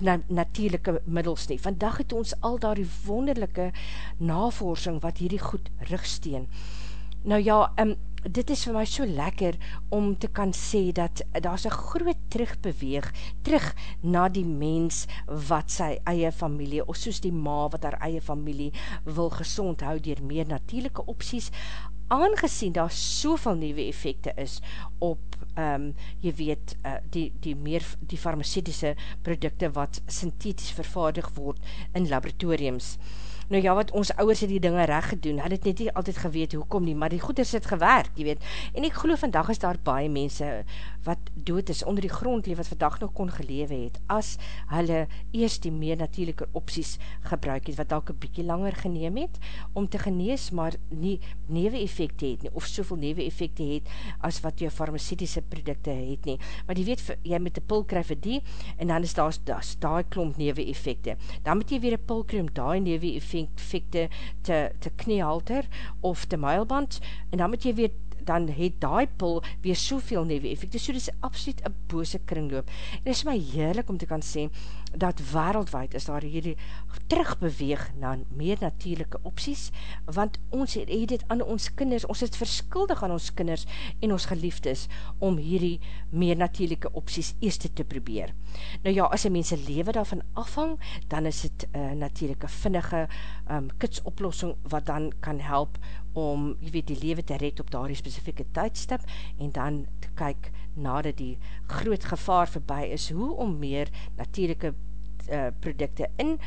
na, natuurlijke middels nie. Vandag het ons al daar die wonderlijke navorsing wat hierdie goed rugsteen. Nou ja, um, dit is vir my so lekker om te kan sê dat daar is een groot terugbeweeg, terug na die mens wat sy eie familie, of soos die ma wat haar eie familie wil gezond hou dier meer natuurlijke opties, aangezien daar soveel nieuwe effecte is op, um, jy weet, uh, die, die meer, die farmaceutische producte wat synthetisch vervaardig word in laboratoriums. Nou ja, wat ons ouwers het die dinge recht gedoen, had het net nie altyd geweet hoekom nie, maar die goeders het gewerk, jy weet. En ek geloof vandag is daar baie mense wat dood is, onder die grond leef, wat vandag nog kon gelewe het, as hulle eerst die meer natuurlijke opties gebruik het, wat dalk een bykie langer geneem het, om te genees, maar nie newe effecte het nie, of soveel newe effecte het, as wat jou farmaceutische producte het nie. Maar die weet, jy met die pil krijg vir die, en dan is daar, daar, daar klomp newe effecte. Dan moet jy weer een pil krijg om daar newe effecte te, te kniehalter of te muilband, en dan moet jy weer dan het die pil weer soveel nieuwe effecte, so dit is absoluut een bose kringloop. En is my heerlik om te kan sê, dat wereldwijd is daar hierdie terugbeweeg na meer natuurlijke opties, want ons het, het dit aan ons kinders, ons het verskuldig aan ons kinders en ons geliefdes, om hierdie meer natuurlijke opties eerst te probeer. Nou ja, as die mense lewe daarvan afhang, dan is het uh, natuurlijke vinnige um, kitsoplossing, wat dan kan help om, jy weet, die lewe te red op daar die specifieke tydstip, en dan te kyk, nadat die groot gevaar voorbij is, hoe om meer natuurlijke uh, producte in,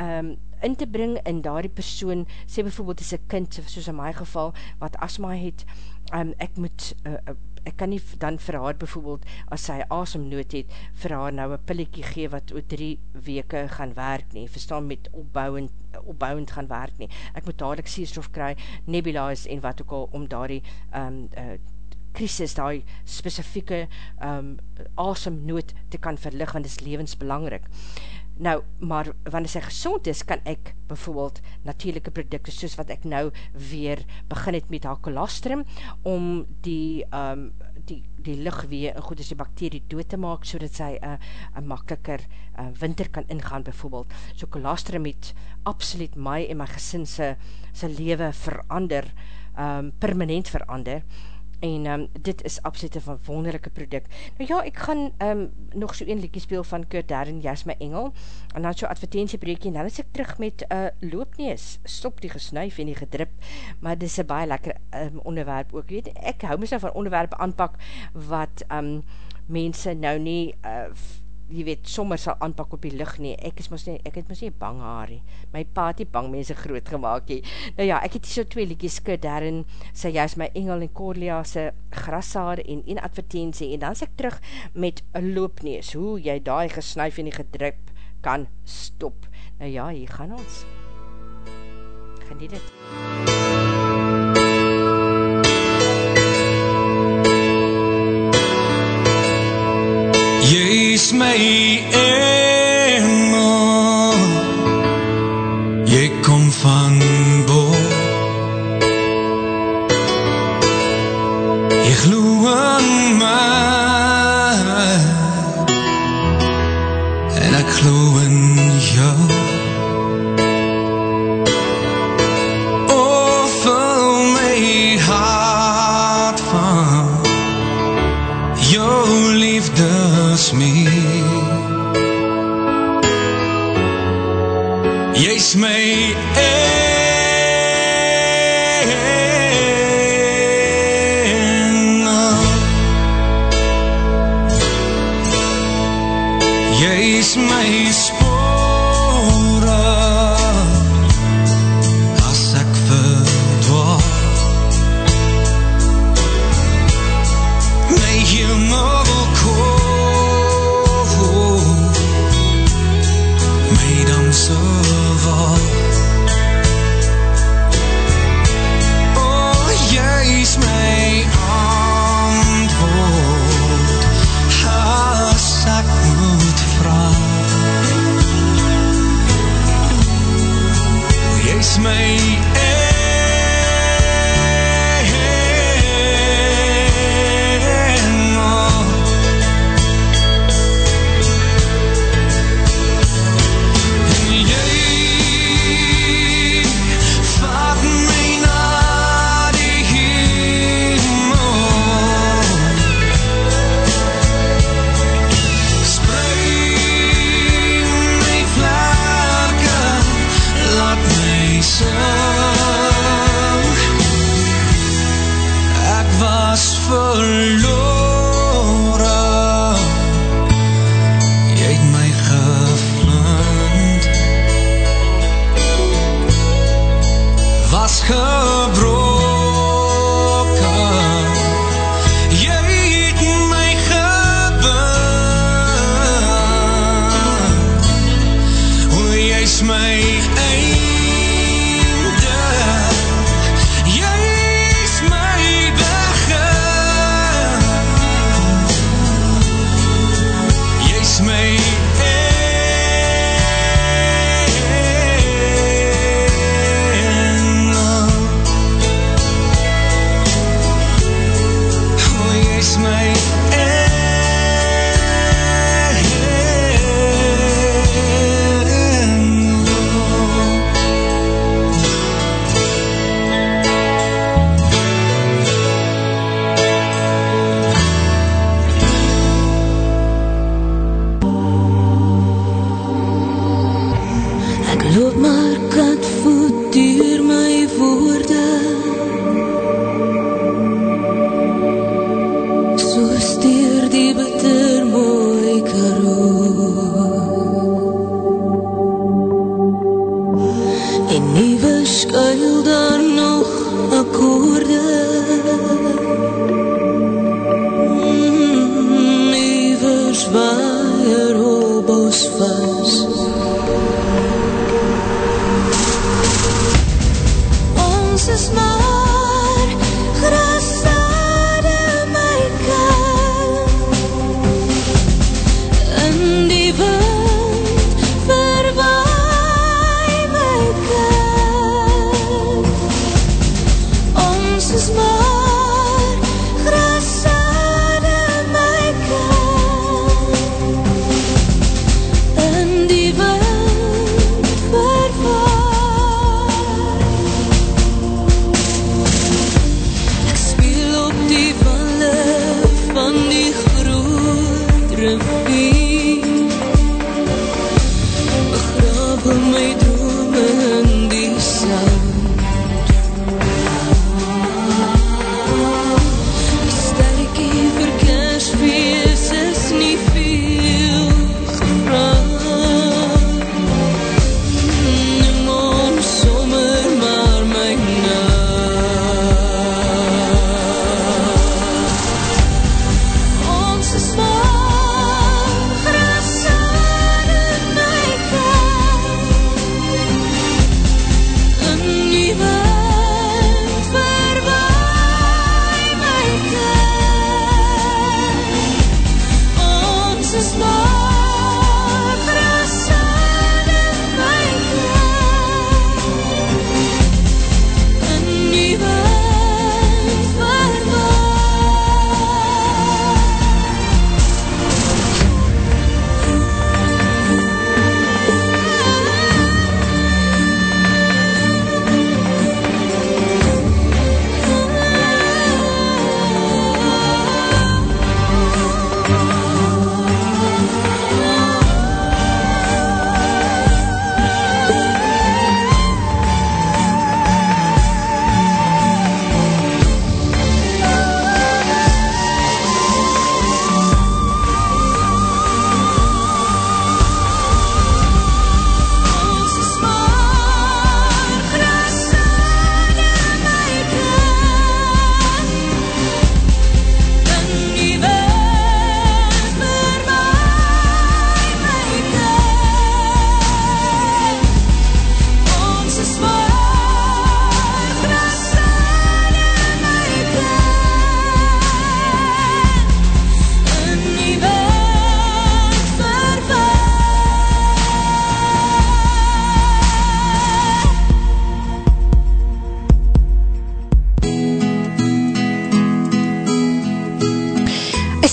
um, in te bring in daar die persoon, sê bijvoorbeeld is een kind, soos in my geval, wat asma het, um, ek moet, uh, ek kan nie dan vir haar bijvoorbeeld, as sy asemnoot het, vir haar nou een pillekie gee, wat oor drie weke gaan werk nie, verstaan met opbouwend, opbouwend gaan werk nie. Ek moet dadelijk sierstof kry, nebula's en wat ook al, om daar die um, uh, krisis, die specifieke um, asemnoot te kan verlig, want dit is levensbelangrijk. Nou, maar wanneer sy gezond is, kan ek bijvoorbeeld natuurlijke producte, soos wat ek nou weer begin het met haar colostrum, om die, um, die, weer en goed is die bakterie dood te maak, so dat sy een uh, makkeliker uh, winter kan ingaan bijvoorbeeld. So colostrum het absoluut my en my gesinse sy leven verander, um, permanent verander, en um, dit is absoluut een wonderlijke product. Nou ja, ek gaan um, nog so een liekie speel van Kurt Darren, Jasma Engel, en dan so advertentiebreekie, en dan is ek terug met uh, loopnees, stop die gesnuif en die gedrip, maar dit is een baie lekker um, onderwerp ook, weet, ek hou my so van onderwerp aanpak, wat um, mense nou nie uh, jy weet, sommer sal aanpak op die licht nie, ek is mos nie, ek het mos nie bang haar nie, my pa het die bang mense groot gemaakt nie, nou ja, ek het die so twee liedjes skid daarin, sy juist my Engel en Corlia se grassaar en een advertentie, en dan is ek terug met een loopnees, hoe jy daai gesnuif en die gedrip kan stop, nou ja, hier gaan ons, geniet het. Jy is my engel Jy kom van bo Jy glo in my En ek glo in jou liefdesmeer Jy's my engel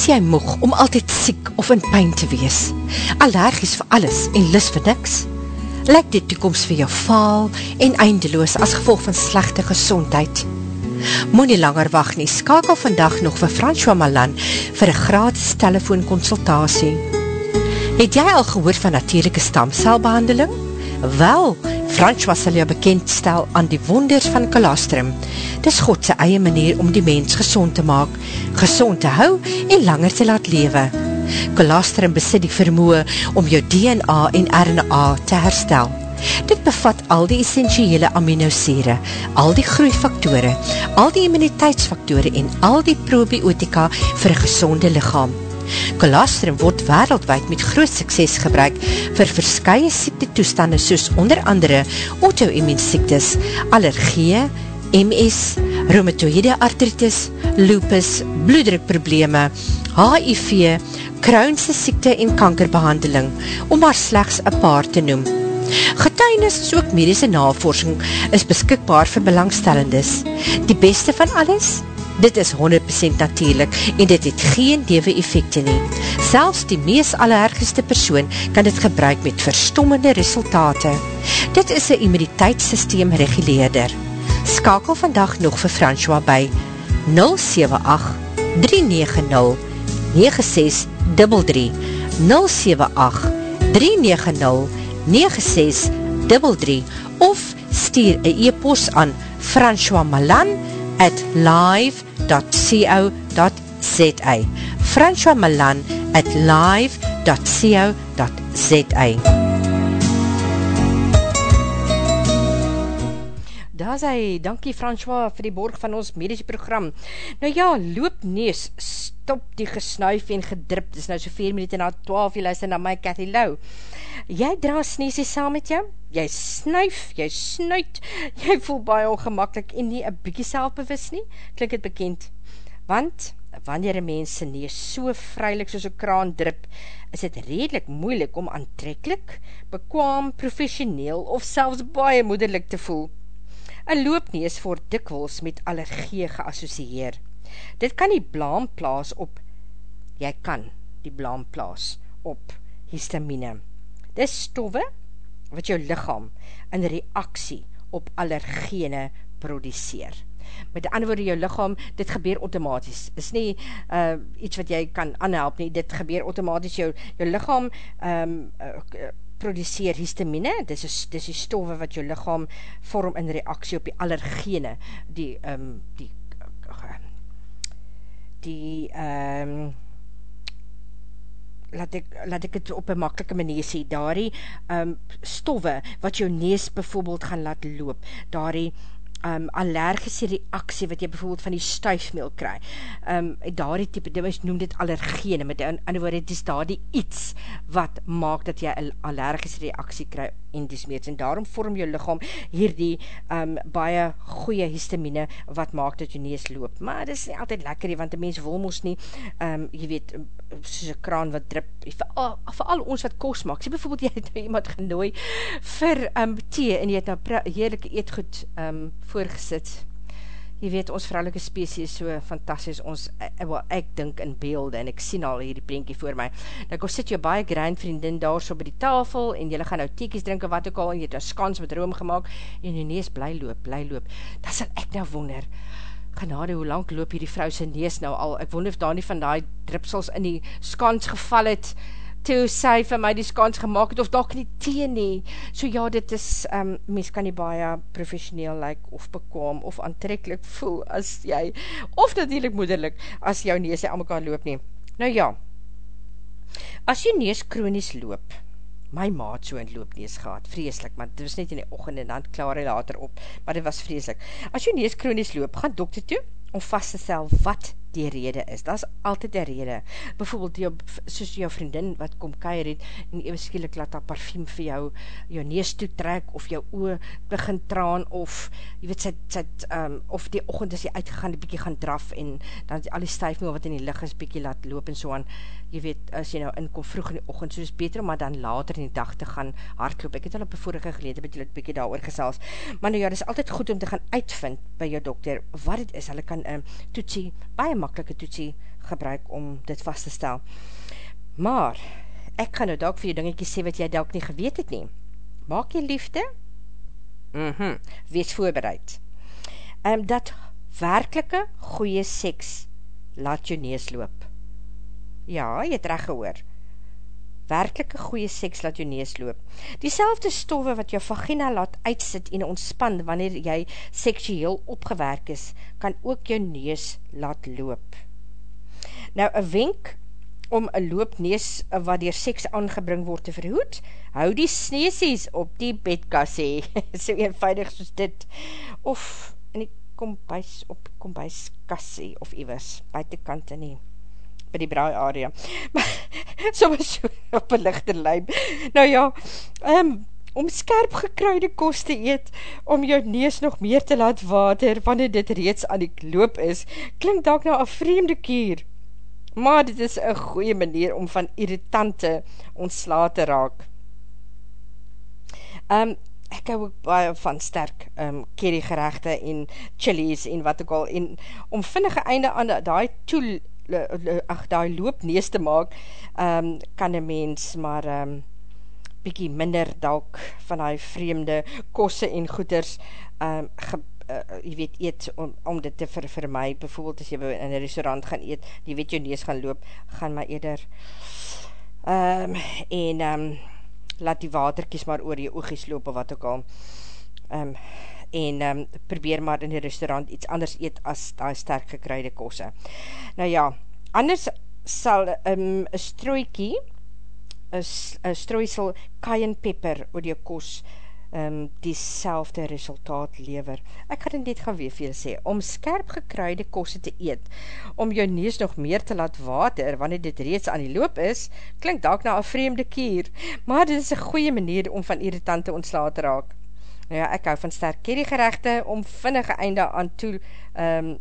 jy moeg om altyd siek of in pijn te wees? Allergies vir alles en lis vir niks? Lyk die toekomst vir jou faal en eindeloos as gevolg van slechte gezondheid? Moe nie langer wacht nie, skakel vandag nog vir François Malan vir een gratis telefoonconsultatie. Het jy al gehoor van natuurlijke stamcelbehandeling? Wel, François sal jou bekendstel aan die wonders van kolostrum. Dis Godse eie manier om die mens gezond te maak, gezond te hou en langer te laat lewe. Kolostrum besit die vermoe om jou DNA en RNA te herstel. Dit bevat al die essentiële aminosere, al die groeifaktore, al die immuniteitsfaktore en al die probiotika vir gezonde lichaam. Colostrum word wereldwijd met groot sukses gebruik vir verskye siekte toestande soos onder andere auto-immuunsiektes, allergie, MS, rheumatoïde artritis, lupus, bloeddrukprobleme, HIV, Crohnse siekte en kankerbehandeling, om maar slechts een paar te noem. Getuinis is ook medische navorsing is beskikbaar vir belangstellendes. Die beste van alles? Dit is 100% natuurlijk en dit het geen dewe effecte nie. Selfs die mees allerergeste persoon kan dit gebruik met verstommende resultate. Dit is een immuniteitssysteem reguleerder. Skakel vandag nog vir François by 078 390 9633 078 390 9633 of stuur een e-post aan François Malan at live.co.za François Malan at live.co.za Daar sê, dankie François vir die borg van ons medische program. Nou ja, loopneus, stop die gesnuif en gedrip, dis nou so 4 minuut na 12, jy luister na my Cathy Lau. Jy dra sneesie saam met jou, jy snuif, jy snuit, jy voel baie ongemakkelijk en nie een bykie selfbewus nie, klink het bekend. Want, wanneer een mens sy nees so vrylik soos een kraan drip, is het redelijk moeilik om aantrekkelijk, bekwaam, professioneel of selfs baie moederlik te voel. Een loopnees word dikwels met allergie geassocieer. Dit kan die blaam plaas op, jy kan die blaam plaas op histamine. Dis stoffe wat jou lichaam in reaksie op allergene produceer. Met die ander woorde, jou lichaam, dit gebeur automatisch. Is nie uh, iets wat jy kan anhelp nie, dit gebeur automatisch. Jou, jou lichaam um, uh, produceer histamine, dis, is, dis die stoffe wat jou lichaam vorm in reaksie op die allergene, die, um, die, die, um, laat ek, laat ek het op een makkelike manier sê, daar die um, stoffe wat jou nees bijvoorbeeld gaan laat loop, daar die, um, allergische reaksie wat jy bijvoorbeeld van die stuifmeel kry. Um, daar die type, die noem dit allergene, met die ander woord, het is daar die iets wat maak dat jy allergische reaksie kry en die smeets. En daarom vorm jou lichaam hier die um, baie goeie histamine wat maak dat jou nees loop. Maar dit is nie altyd lekker, want die mens wil moes nie, um, jy weet, soos een kraan wat drip, vir al, vir al ons wat kost maak. Sê bijvoorbeeld, jy het nou iemand genooi vir um, thee en jy het nou heerlijke eetgoed um, voorgesit. Jy weet, ons vrouwelike spesie is so fantastisch, ons, eh, well, ek dink in beelde, en ek sien al hierdie prentjie voor my, dat ek sit jou baie grind vriendin daar so by die tafel, en jylle gaan nou teekies drinken, wat ook al, en jy het nou skans met room gemaakt, en jy nees bly loop, bly loop, dat sal ek nou wonder, genade, hoe lang loop hierdie vrou sy nees nou al, ek wonder of daar nie van die dripsels in die skans geval het, toe sy vir my die skans gemaakt het, of dalk nie teen nie. So ja, dit is, um, mens kan nie baie professioneel like, of bekwaam, of aantrekkelijk voel, as jy, of natuurlijk moederlik, as jou nees jy aan mekaar loop nie. Nou ja, as jy nees kronies loop, my maat so in loopnees gehad, vreselik, maar dit was net in die ochend en dan klaar hy later op, maar dit was vreselik. As jy nees kronies loop, gaan dokter toe, om vast te stel wat die rede is. Dat is altyd die rede. Bijvoorbeeld, jou, soos jou vriendin wat kom keier het, en ewe skielik laat dat parfum vir jou, jou neus toetrek, of jou oor begin traan, of, jy weet, sy, sy, um, of die ochend is jy uitgegaan, die bykie gaan draf, en dan al die stuifmeel wat in die licht is, bykie laat loop, en so aan, jy weet, as jy nou inkom vroeg in die ochend, so is beter om maar dan later in die dag te gaan hardloop. Ek het al op die vorige gelede met julle bykie daar oorgesels. Maar nou ja, dit is altyd goed om te gaan uitvind by jou dokter, wat het is. Hulle kan um, toetsie, baie makkelike toetsie gebruik om dit vast te stel. Maar, ek gaan nou dalk vir jou dingetjie sê wat jy dalk nie geweet het nie. Maak jy liefde? Mhm, wees voorbereid. Um, dat werkelike goeie seks laat jou nees loop. Ja, jy het recht gehoor. Werkelike goeie seks laat jou nees loop. Die stoffe wat jou vagina laat uitsit en ontspan wanneer jy seksueel opgewerk is, kan ook jou nees laat loop. Nou, een wenk om een loopnees wat dier seks aangebring word te verhoed, hou die sneesies op die bedkassie, so eenvoudig soos dit, of in die kombuis, op kombuiskassie, of iwis, buitenkante nie, by die braai area, maar, soms so op een lichte lijm, nou ja, um, om skerp gekruide kost te eet, om jou nees nog meer te laat water, wanneer dit reeds aan die loop is, klink dalk nou een vreemde kier, maar dit is een goeie manier om van irritante ontsla te raak. Um, ek hou ook baie van sterk um, curry gerechte en chilies en wat ook al, en om vinnige einde aan die toel, ach, die loop nees te maak, um, kan een mens maar um, bykie minder dalk van die vreemde kosse en goeders um, ge, uh, jy weet, eet om, om dit te ver, my, bijvoorbeeld as jy in een restaurant gaan eet, jy weet jou nees gaan loop, gaan maar eerder um, en um, laat die waterkies maar oor jou oogies loop, of wat ook al. Um, en um, probeer maar in die restaurant iets anders eet as die sterk gekruide kosse. Nou ja, anders sal um, een strooikie, een strooisel cayenne pepper oor jou kos um, die selfde resultaat lever. Ek gaan dit gaan vir sê, om skerp gekruide kosse te eet, om jou neus nog meer te laat water, wanneer dit reeds aan die loop is, klink dalk na een vreemde kier, maar dit is een goeie manier om van irritante ontsla te raak. Nou ja, ek hou van sterk kerrygerechte, om vinnige einde aan toe um,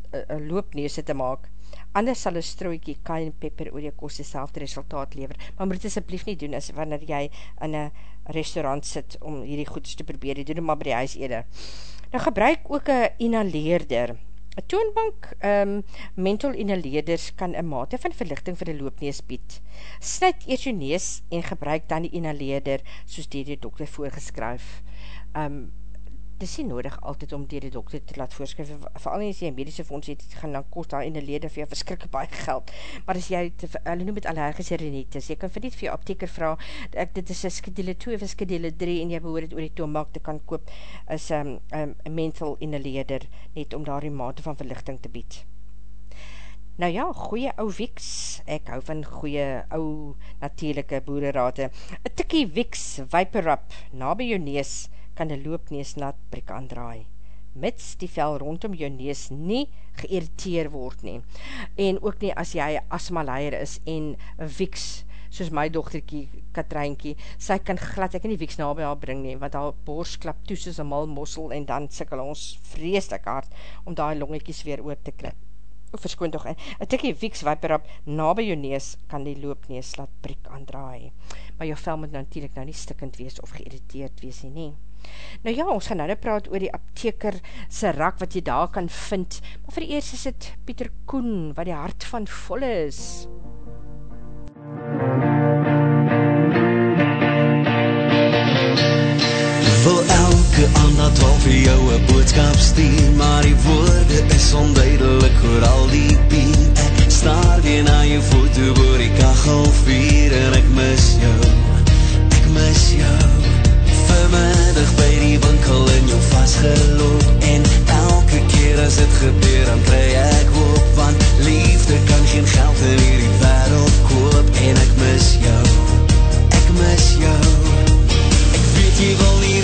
loopneuse te maak anders sal een strooikie cayenne pepper oor jou kost die resultaat lever, maar moet dit asblief nie doen as wanneer jy in een restaurant sit om hierdie goeds te probeer, doen maar by die huis eerder. Nou gebruik ook een inhaleerder. Een toonbank um, mental inhaleerders kan een mate van verlichting vir die loopnees bied. Snijd eers jou nees en gebruik dan die inhaleerder soos die die dokter voorgeskryf. Um, dis nie nodig altyd om dier die dokter te laat voorskryf, vooral as jy een medische fonds het, gaan dan kost daar in die lede vir jou verskrikke baie geld, maar as jy, te, hulle noem het allergische renitis, jy kan vir dit vir jou apteker vraag, ek, dit is een skedele 2 of skedele 3, en jy behoor het oor die toonbak te kan koop, is um, um, mental in die leder, net om daar die mate van verlichting te bied. Nou ja, goeie ou Wix, ek hou van goeie ou natuurlijke boererate, een tikkie Wix Viper Up, na by jou nees, kan die loopnees laat prik aandraai, mits die vel rondom jou nees nie geïrriteer word nie. En ook nie as jy asmaleier is en wiks, soos my dochterkie Katreinkie, sy kan glad, ek kan die wiks na by haar bring nie, want haar borst klap toe soos een mal mossel en dan sikkel ons vreeslik hard om die longekies weer oop te krip. O, verskoon toch, een tikkie wieks wiper op na by jou nees, kan die loopnees laat prik aandraai. Maar jou vel moet natuurlijk nou nie stikkend wees of geïrriteerd wees nie, nie. Nou ja, ons gaan nou praat oor die apteker se rak wat jy daar kan vind. Maar vir eers is het Pieter Koen wat die hart van vol is. Wil elke ander twaalf vir jou een boodskap stuur Maar die woorde is onduidelik oor al die pien staar weer na jou foto oor die kachel vier En ek mis jou, ek mis jou vanmiddag by die winkel in jou vastgeloop En elke keer as het gebeur, dan kry ek hoop Want liefde kan geen geld in hierdie wereld koop. En ek mis jou, ek mis jou. Ek weet jy wil nie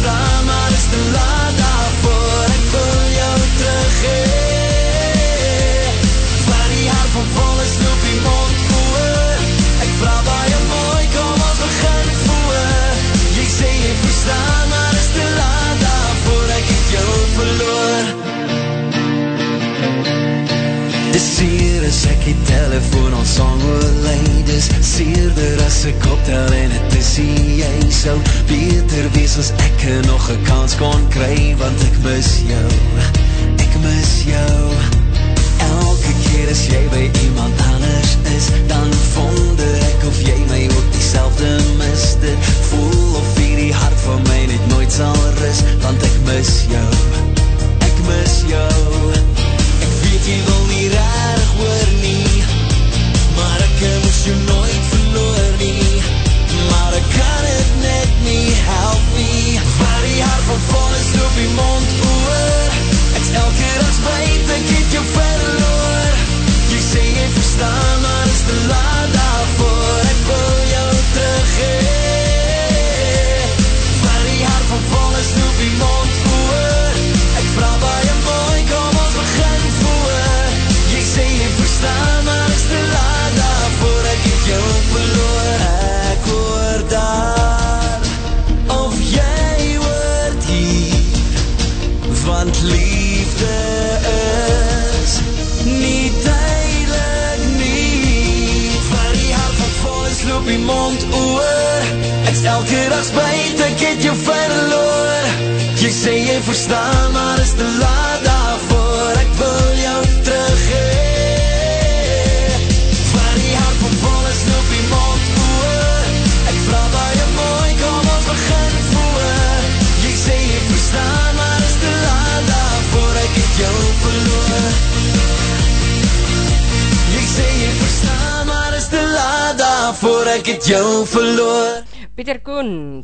My. Want ek mis jou,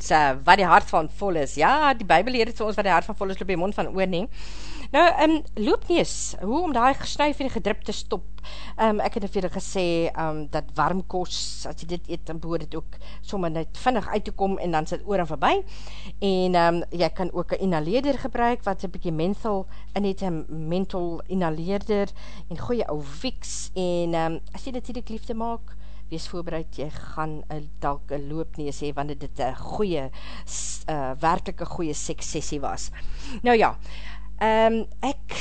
Koen, sê, wat die hart van vol is. Ja, die Bijbel leer het vir ons wat die hart van vol is, loop die mond van oor nie. Nou, um, loopnees, hoe om die gesnuif en gedrip te stop. Um, ek het vir gesê, um, dat warm kos, as jy dit eet, dan behoor dit ook sommer net vinnig uit te kom, en dan sit oor en voorbij. En um, jy kan ook een inhaleerder gebruik, wat een bykie menthol in het, een menthol inhaleerder, en goeie ou fix, en um, as jy dit hierdie liefde maak, wees voorbereid, jy gaan dalk een loopnees hee, wanneer dit een goeie, uh, werkelike goeie sekssessie was. Nou ja, um, ek,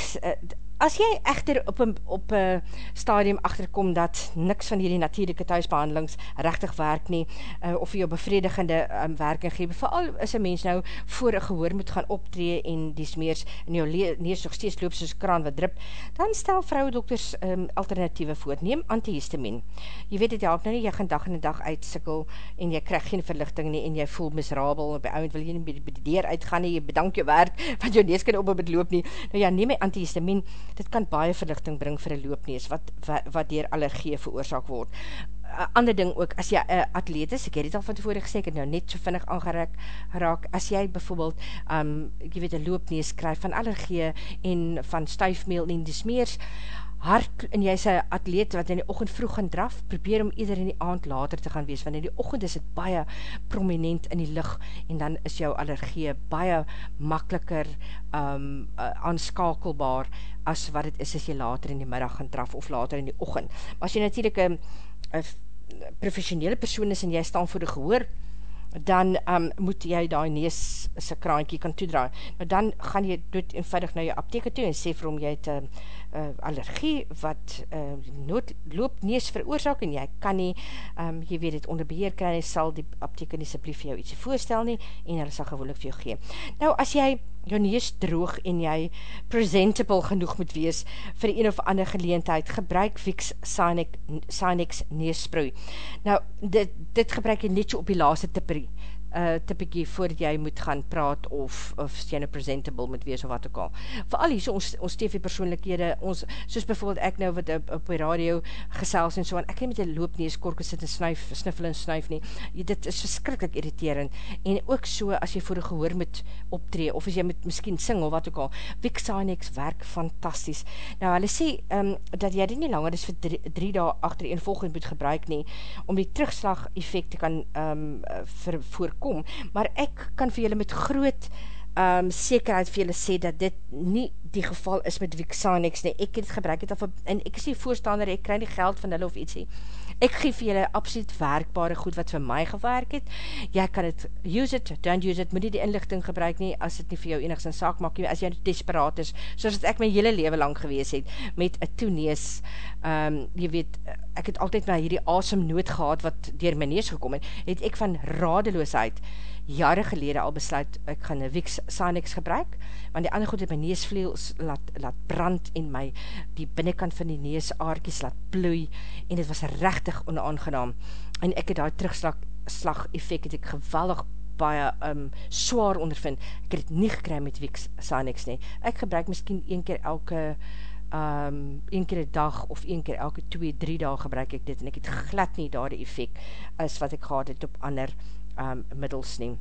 as jy echter op een, op een stadium achterkom dat niks van hierdie natuurlijke thuisbehandelings rechtig werk nie, uh, of jou bevredigende um, werking geef, vooral as een mens nou voor een gehoor moet gaan optree en die smeers en jou neers nog steeds loop soos kraan wat drip, dan stel vrouwdokters um, alternatieve voor. Neem antihistamine. Jy weet het help nou nie, jy gaan dag en dag uitsikkel en jy krijg geen verlichting nie en jy voel misrabel, en by ouwend wil jy nie by die deur uitgaan nie, jy bedank jou werk, want jou nees kan op het loop nie. Nou ja, neem my antihistamine, dit kan baie verlichting bring vir een loopnees, wat, wat, wat dier allergie veroorzaak word. Uh, ander ding ook, as jy uh, atleet is, ek het dit al van tevore gesê, ek het nou net so vinnig aangerak, raak, as jy bijvoorbeeld, um, jy weet, een loopnees krijg van allergie en van stuifmeel en die smeers, hard, en jy is een atleet wat in die ochend vroeg gaan draf, probeer om ieder in die aand later te gaan wees, want in die ochend is het baie prominent in die licht, en dan is jou allergie baie makkeliker um, uh, aanskakelbaar, as wat het is as jy later in die middag gaan draf, of later in die ochend. As jy natuurlijk een, een professionele persoon is, en jy staan voor die gehoor, dan um, moet jy die nees sy kraantjie kan toedraai. Nou dan gaan jy dood eenvoudig na jou apteke toe en sê vir hom jy het uh, uh, allergie wat uh, nood, loop nees veroorzaak en jy kan nie, um, jy weet het onder beheer kry, sal die apteke nie sublief vir jou iets voorstel nie en hulle sal gewoonlik vir jou gee. Nou as jy jou neus droog en jy presentable genoeg moet wees vir een of ander geleentheid, gebruik Vicks Sinex neesproei. Nou, dit, dit gebruik jy net so op die laaste tipperie, uh, tippiekie voordat jy moet gaan praat of, of jy nou presentable moet wees of wat ook al. Vooral hier so ons, ons TV persoonlikhede, ons, soos bijvoorbeeld ek nou wat op, op die radio gesels en so, en ek nie met die loopnees korke sit en snuif, snuffel en snuif nie, dit is verskrikkelijk irriterend, en ook so as jy voor die gehoor moet optree, of as jy moet miskien sing of wat ook al, Vic Sinex werk fantasties. Nou hulle sê, um, dat jy dit nie langer is vir drie, drie dae achter een volgend moet gebruik nie, om die terugslag effect te kan um, vir, voorkom, kom, maar ek kan vir julle met groot um, sekerheid vir julle sê, dat dit nie die geval is met Vixanix nie, ek het gebruik het, af, en ek is nie voorstander, ek krij nie geld van hulle of iets nie, Ek geef julle absoluut werkbare goed wat vir my gewerk het. Jy kan het, use it, don't use it, moet nie die inlichting gebruik nie, as het nie vir jou enigszins saak maak nie, as jy desperaat is, soos ek my hele leven lang gewees het, met een toenees, um, jy weet, ek het altyd maar hierdie awesome nood gehad, wat dier my neus gekom het, het ek van radeloosheid, jare gelede al besluit, ek gaan een Wix Sinex gebruik, want die ander goed het my neesvleels laat, laat brand en my die binnenkant van die neesaarkies laat bloei en het was rechtig onaangenaam en ek het daar terugslag slag effect het ek geweldig baie um, zwaar ondervind. Ek het nie gekry met Wix Sinex nie. Ek gebruik miskien een keer elke um, een keer een dag of een keer elke twee, drie dag gebruik ek dit en ek het glad nie daar die effect as wat ek gehad het op ander um, middels neem.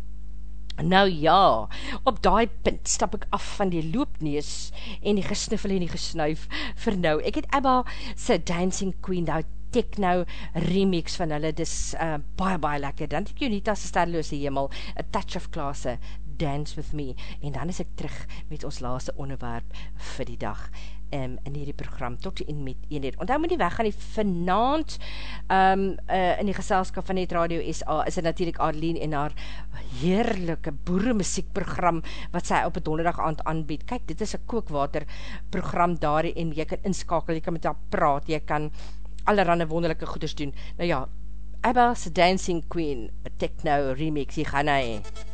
Nou ja, op daai punt stap ek af van die loopnees en die gesniffel en die gesnuif vir nou. Ek het Abba sy Dancing Queen nou techno remix van hulle, dis uh, baie baie lekker. Dan het ek Unita sy sterloose hemel, A Touch of Class, Dance With Me, en dan is ek terug met ons laaste onderwerp vir die dag um, in hierdie program, tot en met eenheid. Onthou moet die weg gaan die vanavond um, uh, in die geselskap van Net Radio SA, is het natuurlijk Adeline en haar heerlijke boeremuziekprogram, wat sy op het donderdag aand aanbied. Kijk, dit is een kookwater program daar, en jy kan inskakel, jy kan met haar praat, jy kan allerhande wonderlijke goeders doen. Nou ja, Abba's Dancing Queen, techno remix, hier gaan hy. Friday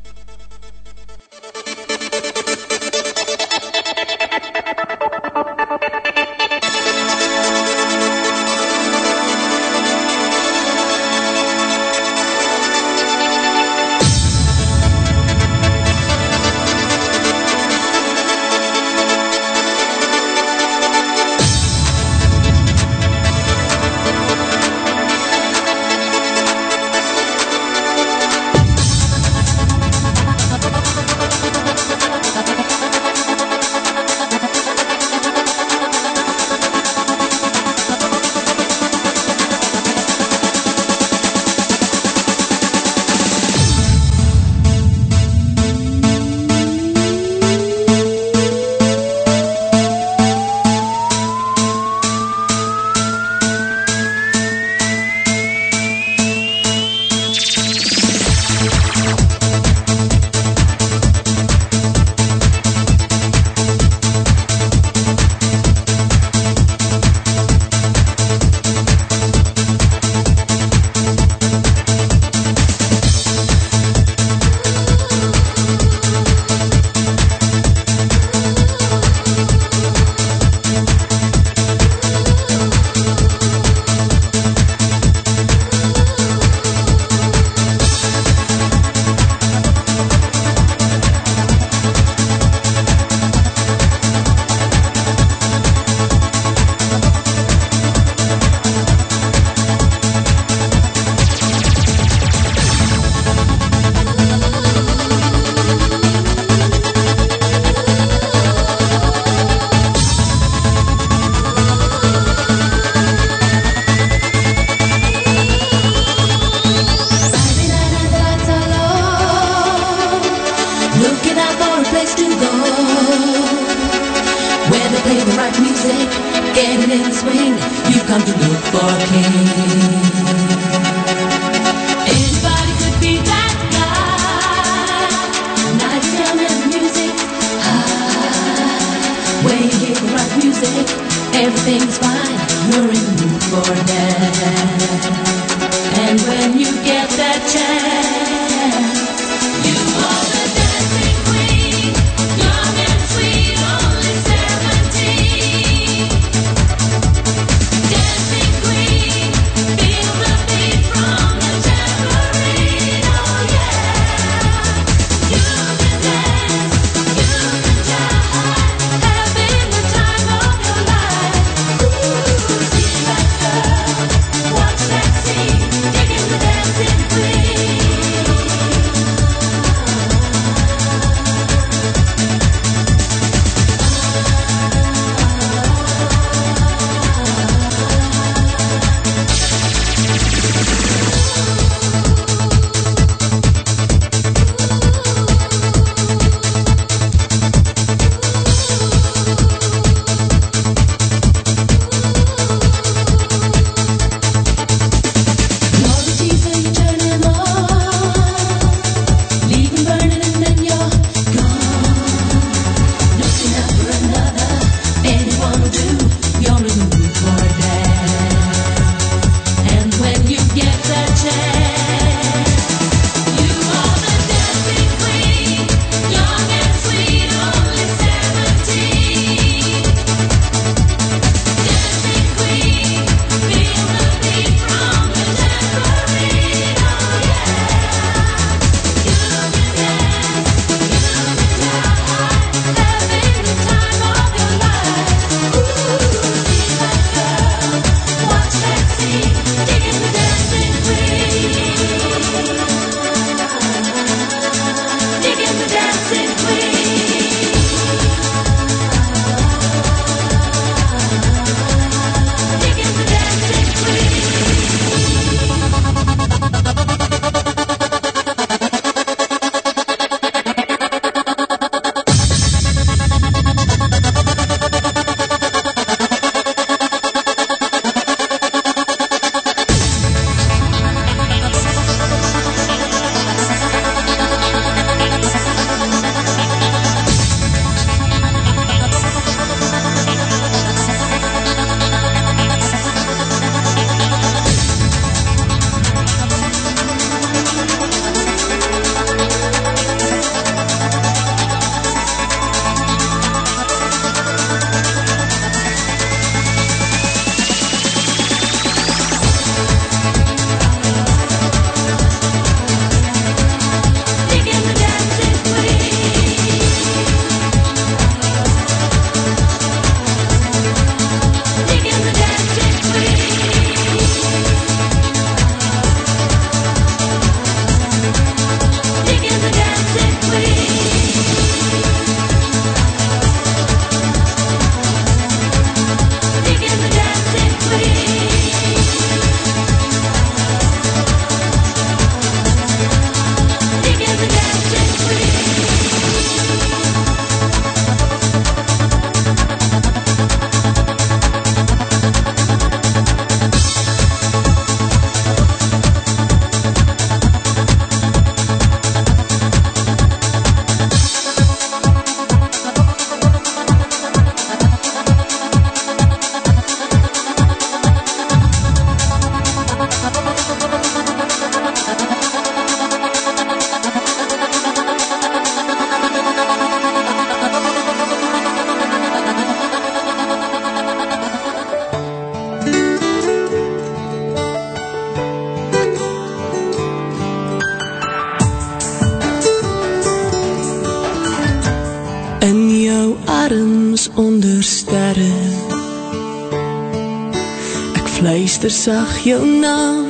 fluister sag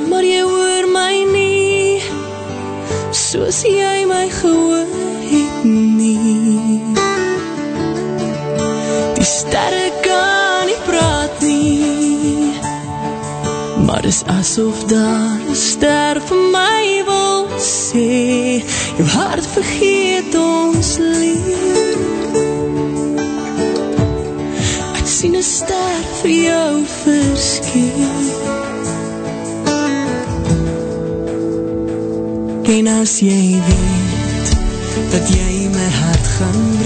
jy weet Dat jy my hart gaan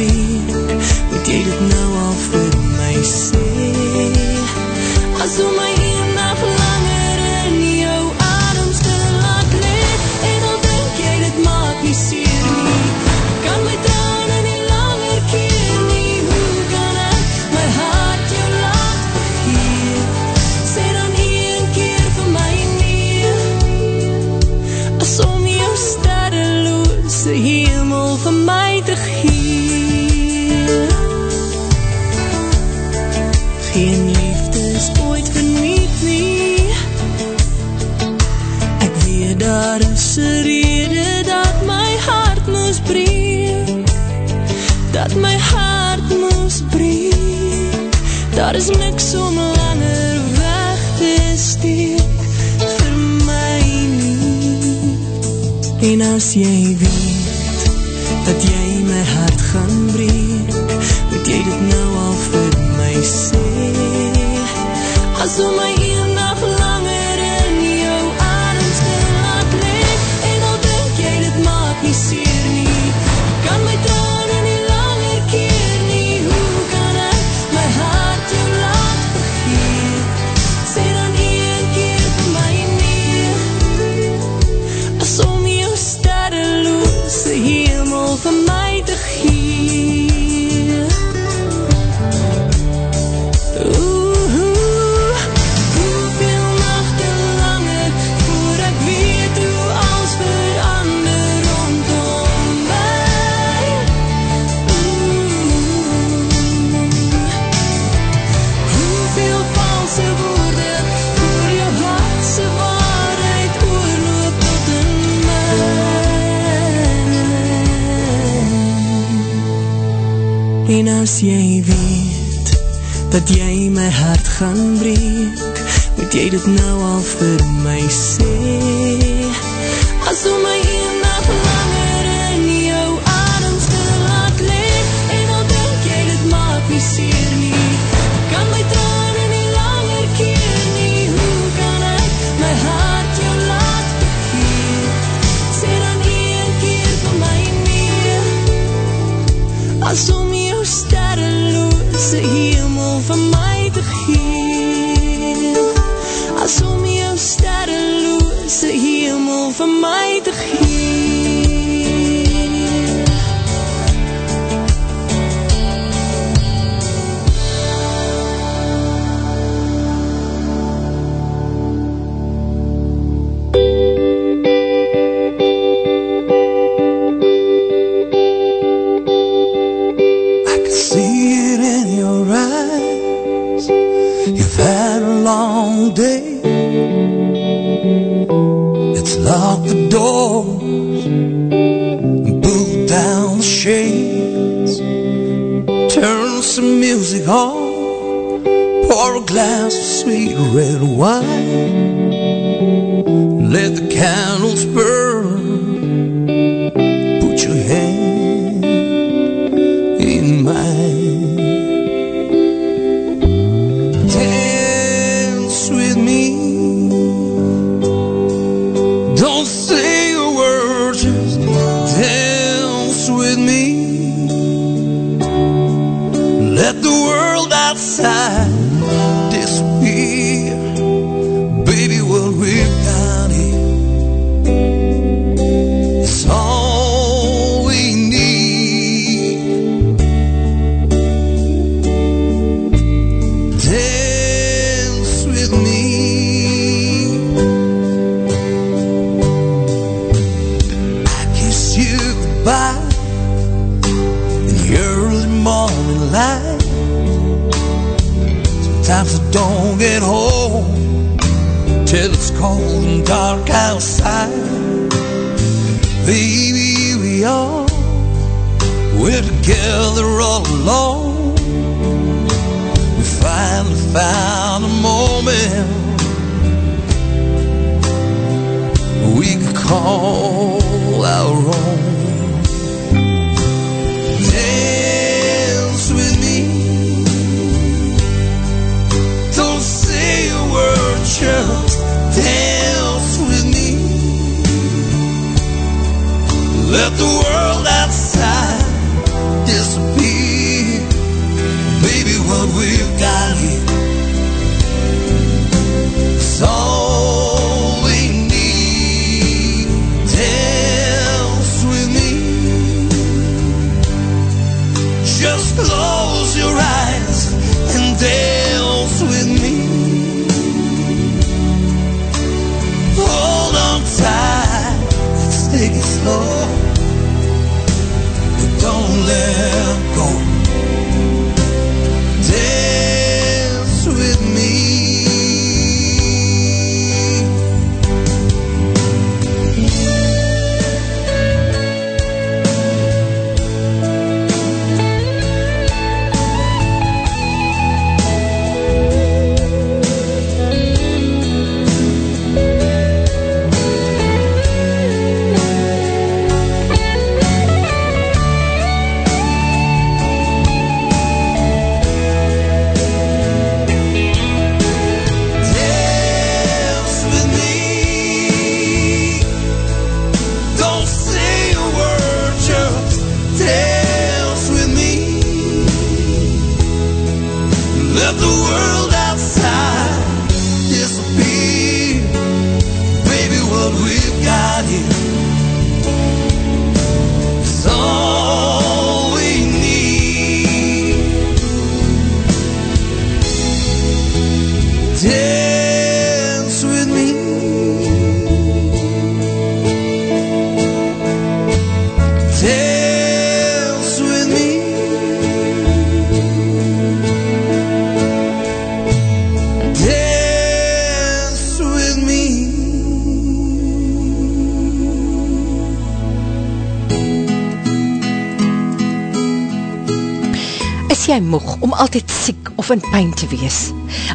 om altyd siek of in pijn te wees?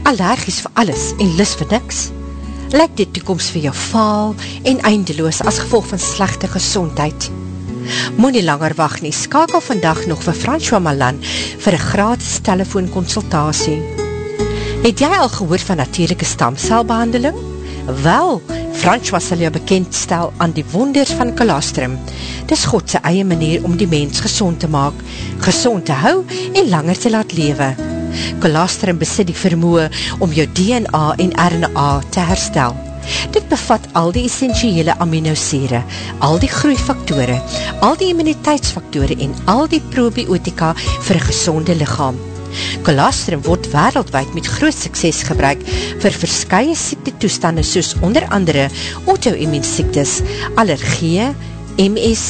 Allergies vir alles en lis vir niks? Lyk die toekomst vir jou faal en eindeloos as gevolg van slechte gezondheid? Moe nie langer wacht nie, skakel vandag nog vir François Malan vir een gratis telefoonconsultatie. Het jy al gehoor van natuurlijke stamcelbehandeling? Wel, François sal jou bekendstel aan die wonders van colostrum. Dis Godse eie manier om die mens gezond te maak, gezond te hou en langer te laat lewe. Colostrum besit die vermoe om jou DNA en RNA te herstel. Dit bevat al die essentiële aminosere, al die groeifaktore, al die immuniteitsfaktore en al die probiotika vir een gezonde lichaam. Colostrum word wereldwijd met groot sukses gebruik vir verskye siekte toestande soos onder andere auto-immuunsiektes, allergieë, MS,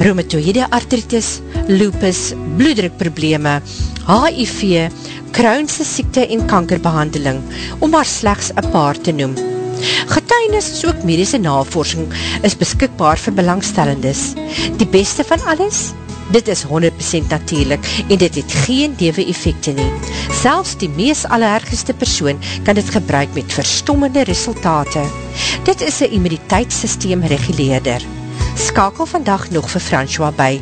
rheumatoïde artritis, lupus, bloeddrukprobleme, HIV, Crohnse siekte en kankerbehandeling, om maar slechts een paar te noem. Getuinis is ook medische navorsing is beskikbaar vir belangstellendes. Die beste van alles? Dit is 100% natuurlijk en dit het geen dewe effecte nie. Selfs die mees allergiste persoon kan dit gebruik met verstommende resultate. Dit is een immuniteitssysteem reguleerder. Skakel vandag nog vir François by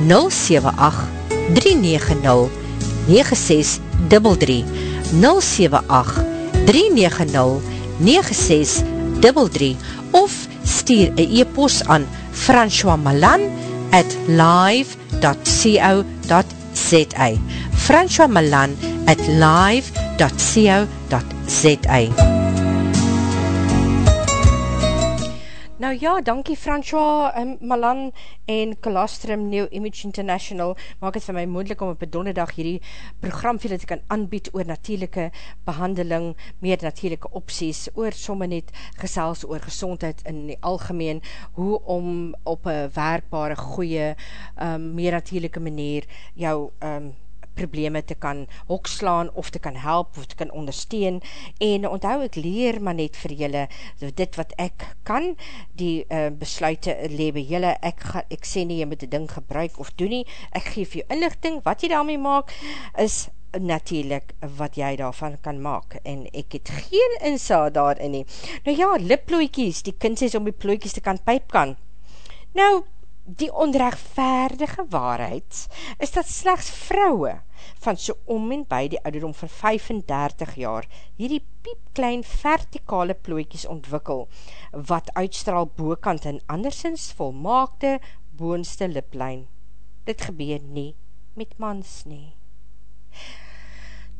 078-390-9633 078-390-9633 of stuur een e-post aan François Malan at live.co.za François Malan at live.co.za Nou ja, dankie François um, Malan en Colostrum New Image International. Maak het vir my moeilik om op een donderdag hierdie program vir te kan aanbied oor natuurlijke behandeling, meer natuurlijke opties, oor somme net gesels oor gezondheid in die algemeen, hoe om op een werkbare, goeie, um, meer natuurlijke manier jou um, probleme te kan hokslaan, of te kan help, of te kan ondersteun, en onthou ek leer maar net vir julle, dit wat ek kan, die uh, besluite lewe julle, ek, ga, ek sê nie, jy moet die ding gebruik of doen nie, ek geef jou inlichting, wat jy daarmee maak, is natuurlijk wat jy daarvan kan maak, en ek het geen insaad daarin nie. Nou ja, lipplooikies, die kind sê om die plooikies te kan pyp kan. Nou, die onrechtvaardige waarheid is dat slechts vrouwe van so om en by die ouderdom van 35 jaar hierdie piepklein vertikale plooikies ontwikkel wat uitstraal boekant en andersins volmaakte boonste liplijn. Dit gebeur nie met mans nie.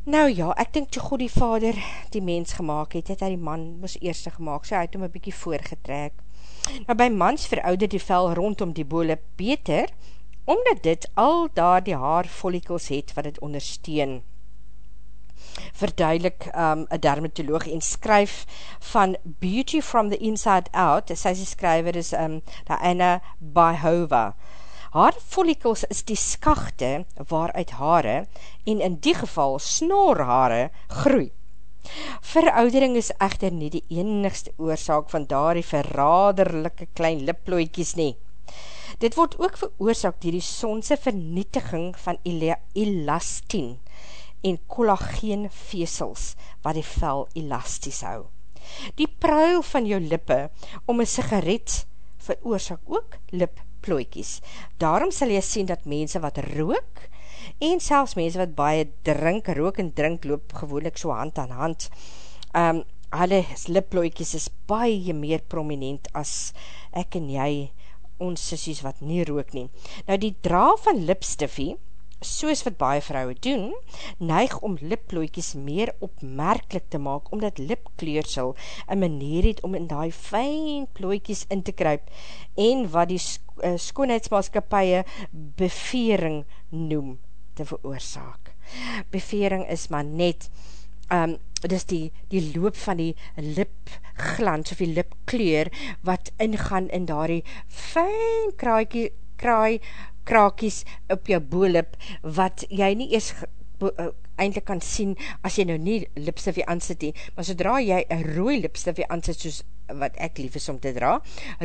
Nou ja, ek dink toe God die vader die mens gemaakt het, het hy die man moes eerste gemaakt, so hy het hom een bykie voorgetrek. Nou by mans verouder die vel rondom die bole beter, omdat dit al daar die haar follikels het wat het ondersteun. Verduidelik um, een dermatoloog en skryf van Beauty from the Inside Out, sy sy skryver is um, Diana Bahova, Haar follikels is die skachte waaruit hare, en in die geval snorhare, groei. Veroudering is echter nie die enigste oorzaak van daar die verraderlijke klein liplooikies nie. Dit word ook veroorzaak dier die sonse vernietiging van elastien en collageen vesels wat die vel elasties hou. Die pruil van jou lippe om een sigaret veroorzaak ook lip plooikies. Daarom sal jy sien dat mense wat rook, en selfs mense wat baie drink, rook en drink, loop gewoonlik so hand aan hand, um, hulle lipplooikies is baie meer prominent as ek en jy, ons sissies wat nie rook nie. Nou die dra van lipstiffie, soos wat baie vrouwe doen, neig om lipplooikies meer opmerklik te maak, omdat lipkleursel een manier het om in die fijn plooikies in te kryp, en wat die uh, skoonheidsmaatskapie bevering noem te veroorzaak. Bevering is maar net, um, dis die, die loop van die lipglans of die lipkleur, wat ingaan in daar die fijn kraakie, kraai, kraakies op jou boelip, wat jy nie eers uh, eindelijk kan sien, as jy nou nie lipstifie aansit nie, maar sodra jy een rooi lipstifie aansit, soos wat ek lief is om te dra,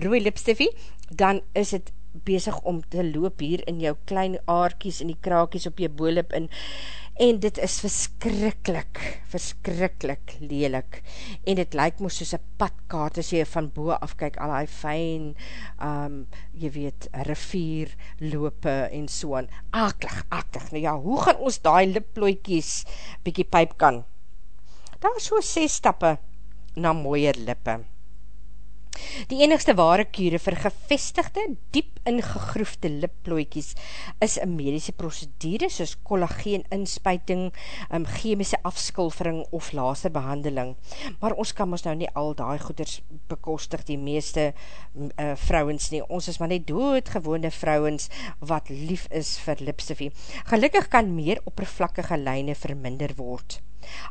rooi lipstifie, dan is het bezig om te loop hier in jou klein aarkies, in die kraakies op jou boelip, en en dit is verskrikkelijk, verskrikkelijk lelik, en dit lyk moes soos een padkaart, as jy van boe afkyk, al die fijn, um, jy weet, rivier, lope, en so aan, akelig, akelig, nou ja, hoe gaan ons die lipplooikies bykie pyp kan? Daar is so 6 stappe na mooier lippe. Die enigste ware kure vir gevestigde, diep ingegroefde lipplooikies is een medische procedure soos collageen inspuiting, um, chemische afskulvering of laserbehandeling. Maar ons kan ons nou nie al die goeders bekostig, die meeste uh, vrouwens nie. Ons is maar nie doodgewone vrouwens wat lief is vir lipstifie. Gelukkig kan meer oppervlakkige lijne verminder word.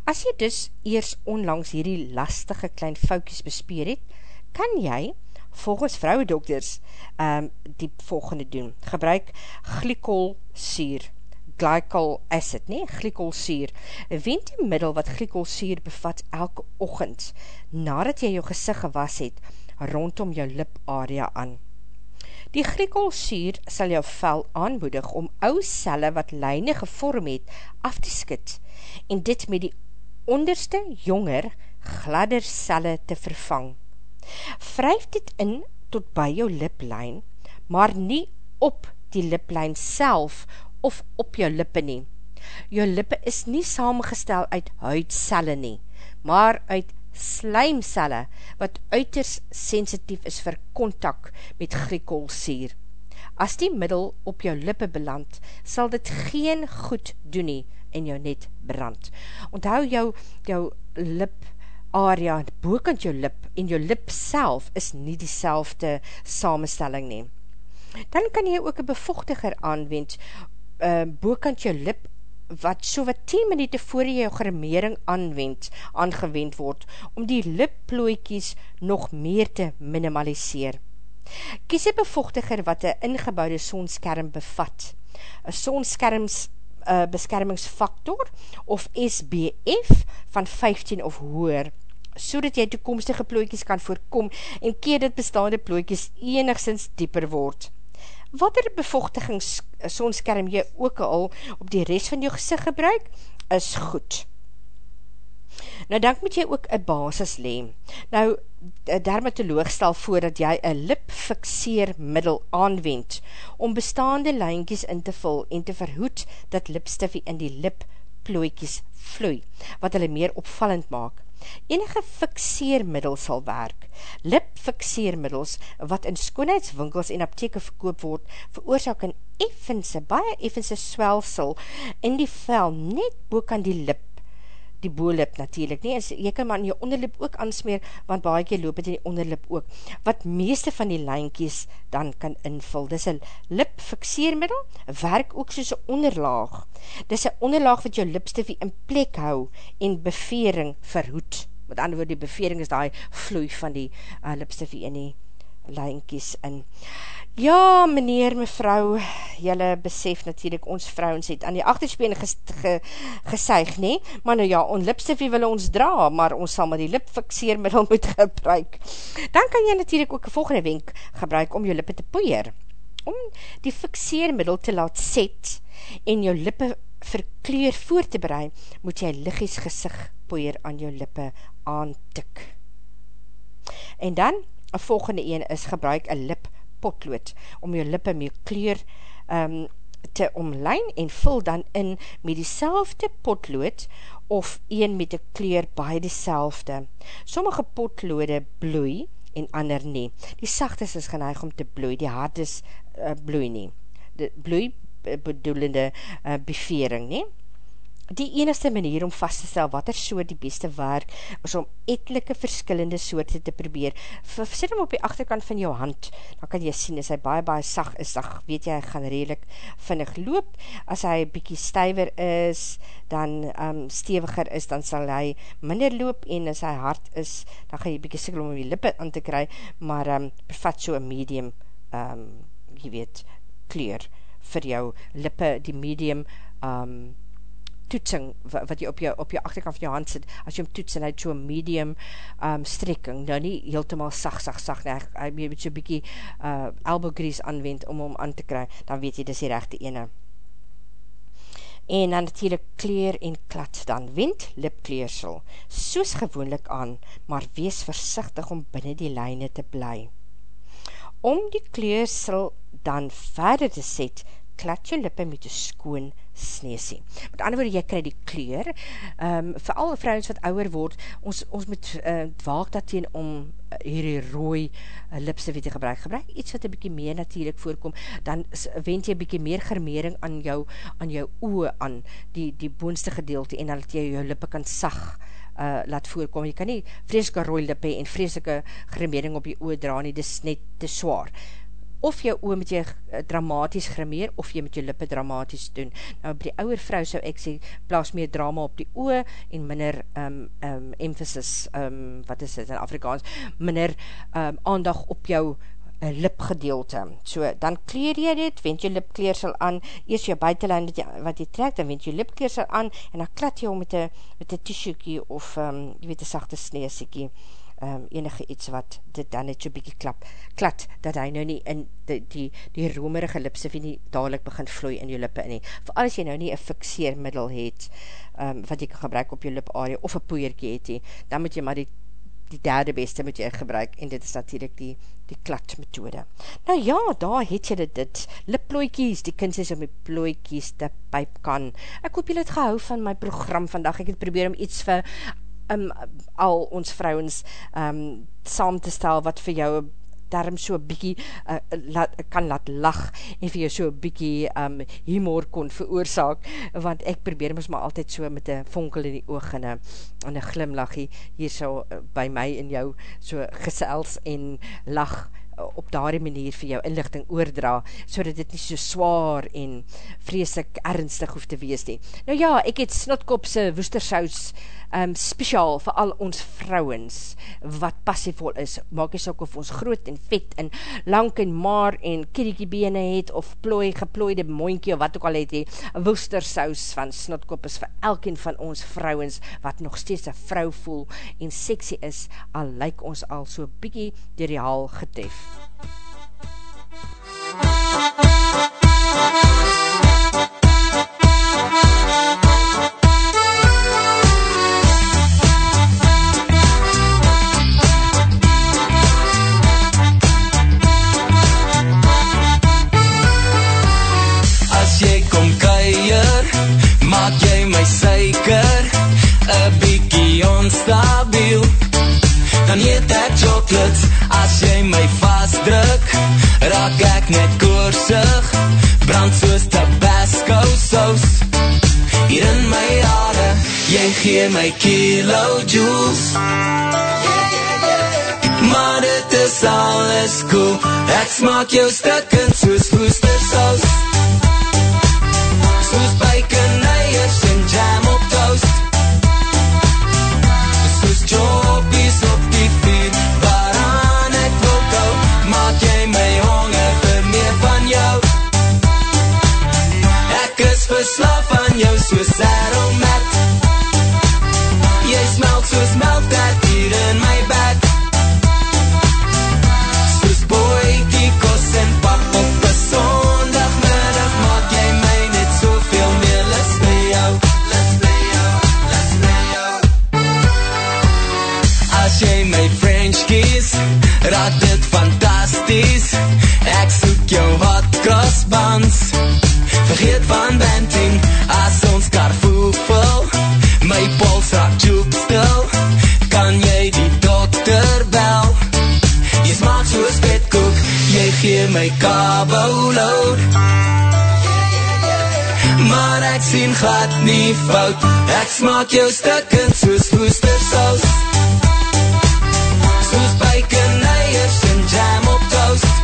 As jy dus eers onlangs hierdie lastige klein foutjes bespeer het, kan jy volgens vrouwedokters um, die volgende doen. Gebruik glykolsier, glycol acid, nie, glykolsier. Wend die middel wat glykolsier bevat elke ochend, nadat jy jou gezicht gewas het, rondom jou lip area aan. Die glykolsier sal jou vel aanmoedig om ou celle wat lijne gevorm het af te skit en dit met die onderste, jonger, gladder celle te vervang. Vryf dit in tot by jou liplijn, maar nie op die liplijn self of op jou lippe nie. Jou lippe is nie samengestel uit huidcelle nie, maar uit slijmcelle, wat uiters sensitief is vir contact met glykolsier. As die middel op jou lippe beland, sal dit geen goed doen nie en jou net brand. Onthou jou, jou lip area boekant jou lip en jou lip self is nie die selfde samenstelling neem. Dan kan jy ook een bevochtiger aanwend uh, boekant jou lip wat so wat 10 minuut voor jy jou grimering aanwend, aangewend word, om die lipplooikies nog meer te minimaliseer. Kies een bevochtiger wat een ingebouwde sonskerm bevat. Een sonskerms uh, beskermingsfaktor of SBF van 15 of hoer so dat jy toekomstige plooikies kan voorkom en keer dit bestaande plooikies enigszins dieper word. Wat er bevochtigings sonskerm jy ook al op die rest van jou gezicht gebruik, is goed. Nou dan moet jy ook een basis leem. Nou, dermatoloog stel voor dat jy een lipfixeermiddel aanwend om bestaande lijnkies in te vul en te verhoed dat lipstiffie in die lipplooikies vloei, wat hulle meer opvallend maak. Enige fixeermiddel sal werk. Lipfixeermiddels wat in skoonheidswinkels en apteke verkoop word, veroorzaak een effense, baie effense swelsel in die vel net boek aan die lip die boelip natuurlijk nie, en jy kan maar in jou onderlip ook ansmeer, want baie keer loop het in die onderlip ook, wat meeste van die lijnkies dan kan invul. Dis een lipfixeermiddel, werk ook soos een onderlaag. Dis een onderlaag wat jou lipstifie in plek hou en bevering verhoed. Met ander woord, die bevering is die vloei van die uh, lipstifie in die lijnkies in. Ja, meneer, mevrou, jylle besef natuurlijk, ons vrouwens het aan die achterspeen ges, ge, gesuig, nie? Maar nou ja, on lipstifie wil ons dra, maar ons sal maar die lipfixeermiddel moet gebruik. Dan kan jy natuurlijk ook een volgende wenk gebruik om jou lippe te poeier. Om die fixeermiddel te laat set en jou lippe verkleur voor te bereid, moet jy liggies gezicht poeier aan jou lippe aantik. En dan, een volgende een is gebruik een lip potlood, om jou lippe mee kleur um, te omlijn en vul dan in met die potlood of een met die kleur baie die selfde. Sommige potloode bloei en ander nie. Die sachtes is geneig om te bloei, die hardes uh, bloei nie. Die bloei bedoelende uh, bevering nie die enigste manier om vast te stel wat er so die beste werk, is om etelike verskillende soorte te probeer. Sit hem op die achterkant van jou hand, dan kan jy sien, as hy baie baie sag is, dan weet jy, hy gaan redelijk vinnig loop. As hy bykie stuiver is, dan um, steviger is, dan sal hy minder loop, en as hy hard is, dan gaan jy bykie sikkel om die lippe aan te kry, maar um, bevat so een medium, um, jy weet, kleur vir jou lippe, die medium, um, toetsing wat jy op jou, op jou achterkant van jou hand sit, as jy hom toets en hy het so'n medium um, strekking, nou nie heeltemaal sag, sag, sag, nee, hy moet so'n bykie uh, elbow grease aanwend om hom aan te kry, dan weet jy, dis die rechte ene. En dan natuurlijk kleer en klad dan, wind lipkleersel, soos gewoonlik aan, maar wees versichtig om binnen die lijne te bly. Om die kleersel dan verder te set, klad jou lippe met een skoon sneesie. Met ander woorde, jy krij die kleur, um, vir alle vrouwens wat ouwer word, ons, ons moet uh, waag dat teen om uh, hierdie rooi uh, lipste te gebruik. Gebruik iets wat een bykie meer natuurlijk voorkom, dan wend jy bykie meer germering aan jou, aan jou oe aan, die, die boonste gedeelte, en dat jy jou lippe kan sag, Uh, laat voorkom, jy kan nie vreselike rooi lippe en vreselike grimering op jy oor dra nie, dis net te zwaar of jou oor met jy eh, dramatisch grimeer, of jy met jou lippe dramatisch doen. Nou, by die ouwe vrou sou ek sê, plaas meer drama op die oor, en minder um, um, emphasis, um, wat is dit in Afrikaans, minder um, aandag op jou uh, lipgedeelte. So, dan kleer jy dit, wend jou lipkleersel aan, eers jou buitenlijn wat jy, wat jy trek, dan wend jou lipkleersel aan, en dan klat jy om met een tissuekie, of um, jy weet, een sachte sneesiekie, um, enige iets wat dit dan net so bykie klap, klat, dat hy nou nie in die, die, die romerige lipsifie nie dadelijk begin vloei in jou lippe nie. Voor as jy nou nie een fixeermiddel het, um, wat jy kan gebruik op jou lip area, of een poeierkie het nie, dan moet jy maar die, die derde beste moet jy gebruik, en dit is natuurlijk die, die klat methode. Nou ja, daar het jy dit, dit lipplooikies, die kind is om die plooikies te pyp kan. Ek hoop jy het gehou van my program vandag, ek het probeer om iets vir um, al ons vrouwens um, saam te stel wat vir jou daarom so bykie uh, laat, kan laat lach en vir jou so bykie um, humor kon veroorzaak, want ek probeer ons maar altyd so met een vonkel in die oog en een glimlachie hier so uh, by my en jou so gesels en lach op daardie manier vir jou inlichting oordra, so dat dit nie so zwaar en vreselik ernstig hoef te wees nie. Nou ja, ek het snotkopse woestersaus um, speciaal vir al ons vrouwens wat passievol is, maak jy sok of ons groot en vet en lang en maar en kirikiebene het of plooi, geplooide moinkie of wat ook al het die woestersaus van snotkop is vir elkeen van ons vrouwens wat nog steeds een vrou voel en sexy is, al lyk ons al so bykie dier die haal getef. As Dan eet ek chocolates, as jy my vastdruk, raak ek net koorsig, brand soos tabasco saus. Hier in my hare, jy gee my kilojoules. Maar dit is alles cool, ek smaak jou stukken soos woestersaus. Soos bacon, eiers en jam op toast verslaaf aan jou soos aromat Jy smelt soos melktert hier in my bed my kabo load. Maar ek sien glad nie fout. Ek smaak jou stukken soos woestersaus Soos bacon, eiers en jam op toast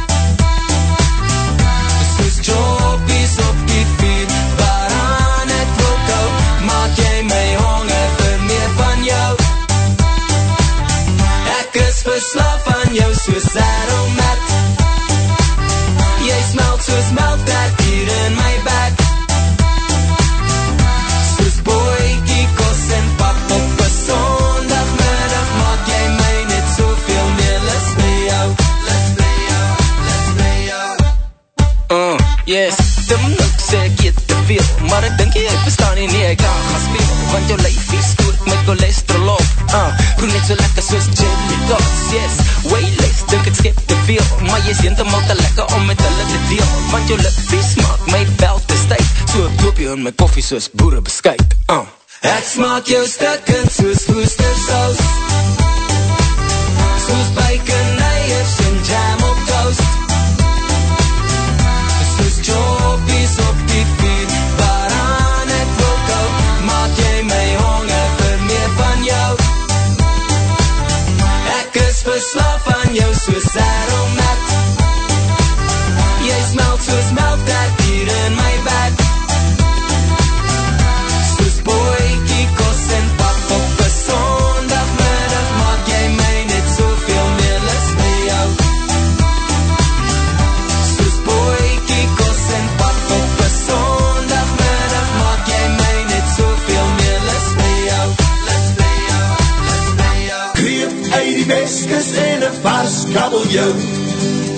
Maar ek dink jy verstaan nie, nee, ek kan gaan speel Want jou lijfie stoot met cholesterol. Op uh, Proe net so lekker soos jelly dots, yes. Way less, dink ek skep te veel Maar jy is heeltemal te lekker om met hulle te deel. Want jou lippie smaak my bel te stuit So ek doop jou in my koffie soos boere beskuit uh. Ek smaak jou stukken soos woestersaus Soos bacon, vars kabeljou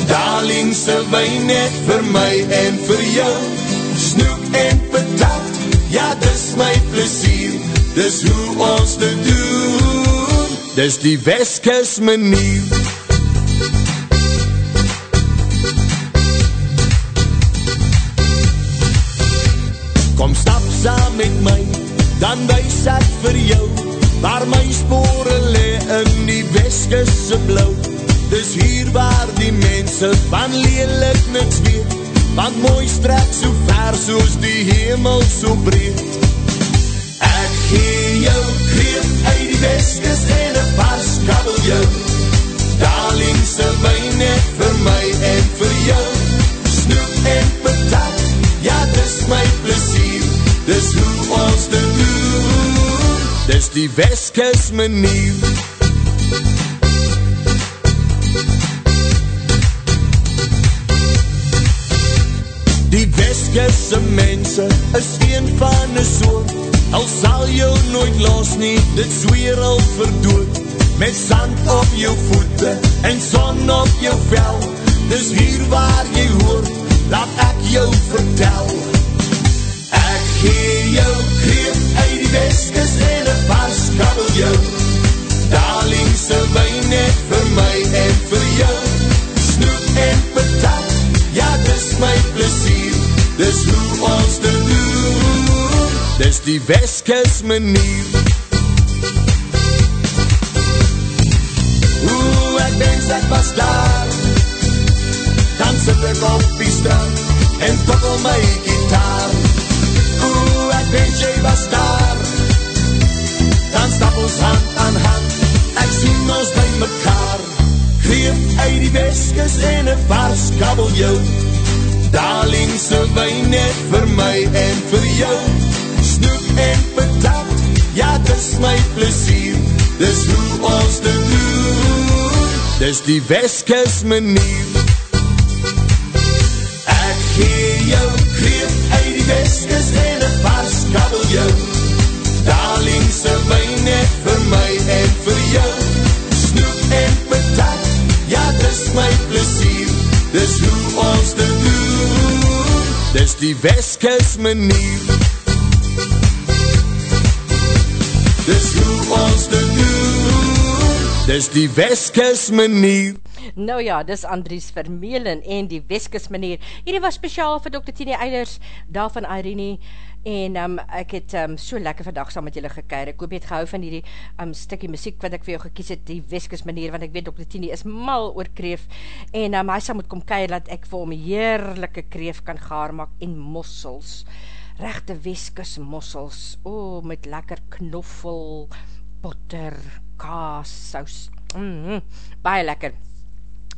Darlingse wijn net vir my en vir jou. Snoek en patat, ja dis my plezier. Dis hoe ons dit doen. Dis die weskes manier. Kom stap saam met my, dan wys ek vir jou Waar my spore le in die weskisse blauw Dis hier waar die mense van lelik niks weet Want mooi strek so ver soos die hemel so breed. Ek gee jou kreep uit die weskis en een pas kabeljou Daar Darling, sy my net vir my en vir jou. Snoep en patat, ja dis my plezier. Dis hoe ons dit doen. Dis die Westkes manier nooit los nie, dit zweer al verdood Met sand op jou voete en son op jou vel Dis hier waar jy hoor, laat ek jou vertel. Ek gee jou kreef uit die Westkis en een paars kabeljou Darling, sy wijn net vir my en die Westkis manier. Oeh, ek wens ek was daar Dan sit ek op die strand En tokkel my gitaar. Oeh, ek wens jy was daar Dan stap ons hand aan hand. Ek sien ons by mekaar. Greep uit die Westkis en een paars kabeljou Darling, sy wijn net vir my en vir jou en patat, ja dis my plezier. Dis hoe ons dit doen. Dis die Westkis manier. Ek gee jou kreef uit die Westkis en een paars kabeljou Darling, sy wijn net vir my en vir jou. Snoep en patat, ja dis my plezier. Dis hoe ons dit doen. Dis die Westkis manier Dis hoe ons dit doen Dis die Westkis manier Nou ja, dis Andries Vermeulen en die Weskes meneer. Hierdie was speciaal vir Dr. Tini Eilers, daar van Irene, en um, ek het um, so lekker vandag saam met julle gekeir. Ek hoop jy het gehou van hierdie um, stikkie muziek wat ek vir jou gekies het, die Weskes meneer, want ek weet Dr. Tini is mal oor kreef, en um, hy sal moet kom keir, dat ek vir hom heerlijke kreef kan gaar maak, en mossels, rechte Weskes mossels, o, oh, met lekker knoffel, botter, kaas, saus, mm -hmm, baie lekker,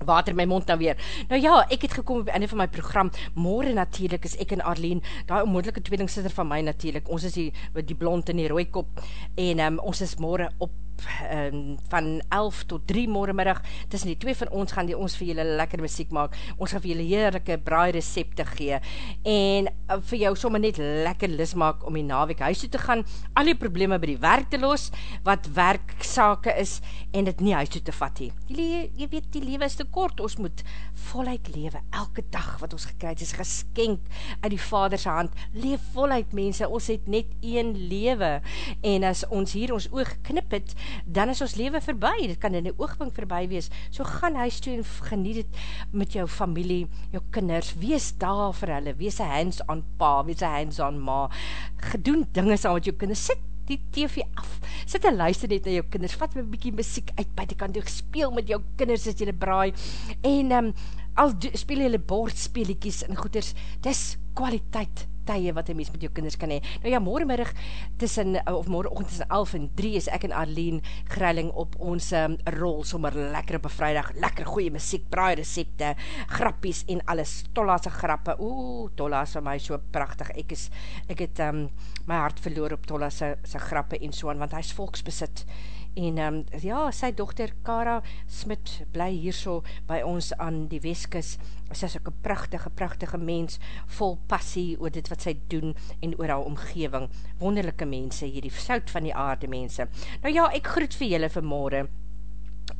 water my mond nou weer. Nou ja, ek het gekom op die einde van my program, morgen natuurlijk is ek en Arlene, die onmoedelike tweelingsitter van my natuurlijk, ons is die, die blond en die rooikop, en um, ons is morgen op um, van 11 tot 3 morgenmiddag, tussen die twee van ons gaan die ons vir julle lekker muziek maak, ons gaan vir julle heerlijke braai recepte gee, en uh, vir jou sommer net lekker lis maak om die naweek huis toe te gaan, al die probleme by die werk te los, wat werksake is, en dit nie huis toe te vat hee. Jy, jy weet, die lewe is te kort, ons moet voluit lewe, elke dag wat ons gekryd is, geskenk uit die vaderse hand, leef voluit mense, ons het net een lewe, en as ons hier ons oog knip het, dan is ons lewe verby, dit kan in die oogwink verby wees, so gaan huis toe en geniet het met jou familie, jou kinders, wees daar vir hulle, wees een hands on pa, wees een hands on ma, gedoen dinge saam met jou kinders, sit die TV af, sit en luister net na jou kinders, vat my bykie muziek uit by die kant, speel met jou kinders as jylle braai, en um, al speel jylle bordspeliekies en goeders, dis kwaliteit tye wat een mens met jou kinders kan hee. Nou ja, morgenmiddag tussen, of morgenochtend tussen 11 en 3 is ek en Arlene greiling op ons um, rol, sommer lekker op een vrijdag, lekker goeie muziek, braai recepte, grappies en alles, Tolla'se grappe, oeh, Tolla is vir my so prachtig, ek is, ek het um, my hart verloor op Tolla'se grappe en soan, want hy is volksbesit, en um, ja, sy dochter Kara Smit bly hier so by ons aan die Weskis, sy is ook een prachtige, prachtige mens, vol passie oor dit wat sy doen en oor haar omgeving, wonderlijke mense, hierdie sout van die aarde mense. Nou ja, ek groet vir julle vanmorgen,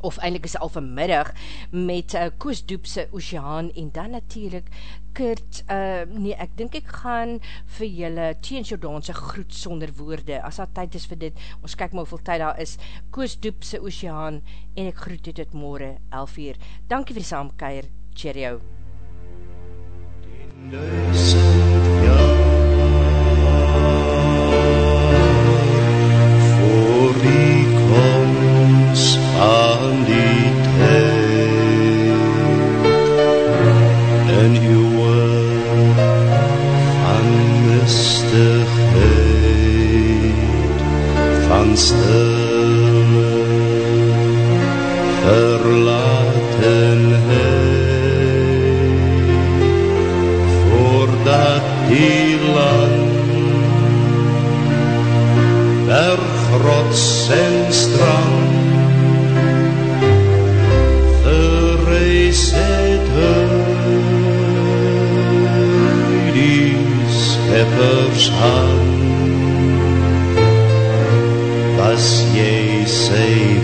of eindelijk is al vanmiddag, met uh, Koos Doepse Oceaan, en dan natuurlijk Kurt, uh, nee, ek dink ek gaan vir julle Tien Jordaanse groet sonder woorde, as dat tyd is vir dit, ons kyk maar hoeveel tyd daar is, Koos Doepse Oceaan, en ek groet dit het morgen, 11 uur. Dankie vir die saamkeier, cheerio. Duisend jaar voor die komst van die en stil verlaten heeft voordat die land berg, rots en strand verrees het heus die. Was jy sy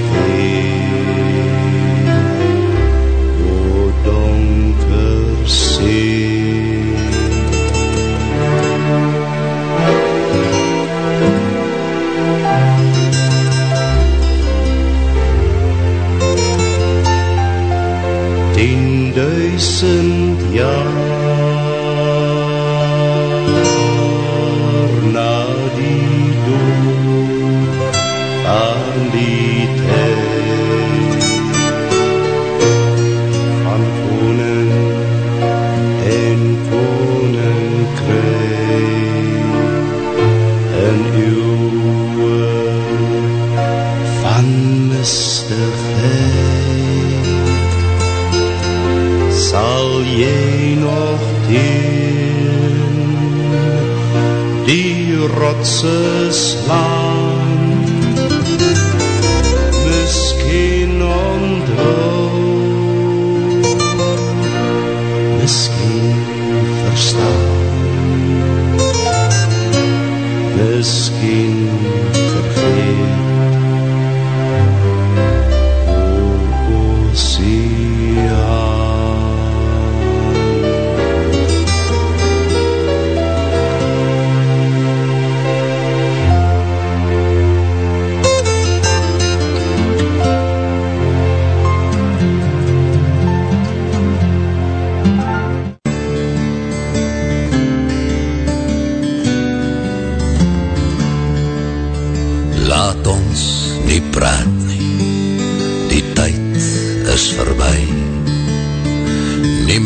Wenceslas.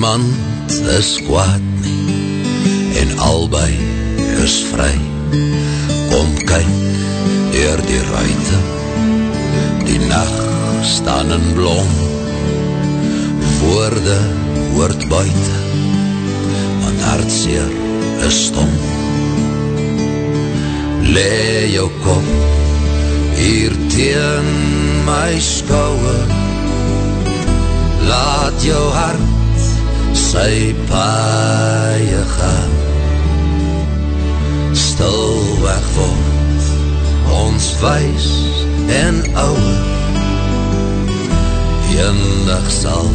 Niemand is kwaad nie En albei is vry. Kom kyk dier die ruite Die nacht staan in blom. Woorde hoort buiten Want hartseer is stom. Lee jou kop hier teen my skouwer Laat jou hart sy paie gaan Stil weg word. Ons wijs en ouwe Eendag sal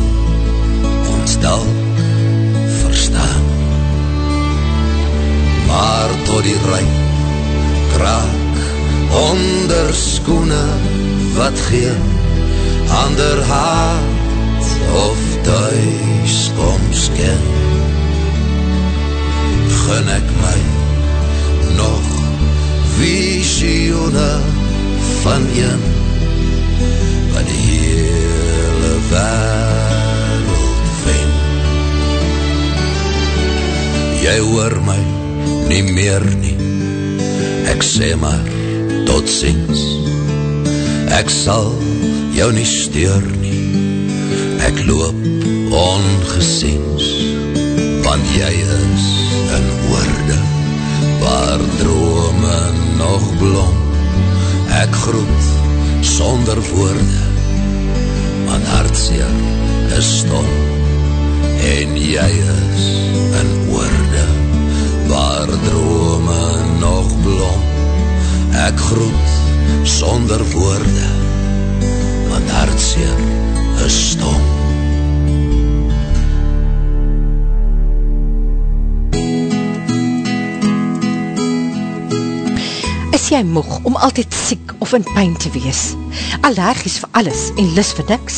ons dalk verstaan. Maar tot die reik kraak onder skoene wat geen ander haat of thuis koms ken. Gun ek my nog visioene van een wat die hele wereld wen. Jy hoor my nie meer nie. Ek sê maar tot ziens. Ek sal jou nie steur nie. Ek loop ongesiens Want jy is in oorde Waar drome nog blom. Ek groet sonder woorde Want hartseer is stom. En jy is in oorde Waar drome nog blom. Ek groet sonder woorde Want hartseer is stom Is jy moeg om altyd siek of in pijn te wees? Allergies vir alles en lis vir niks?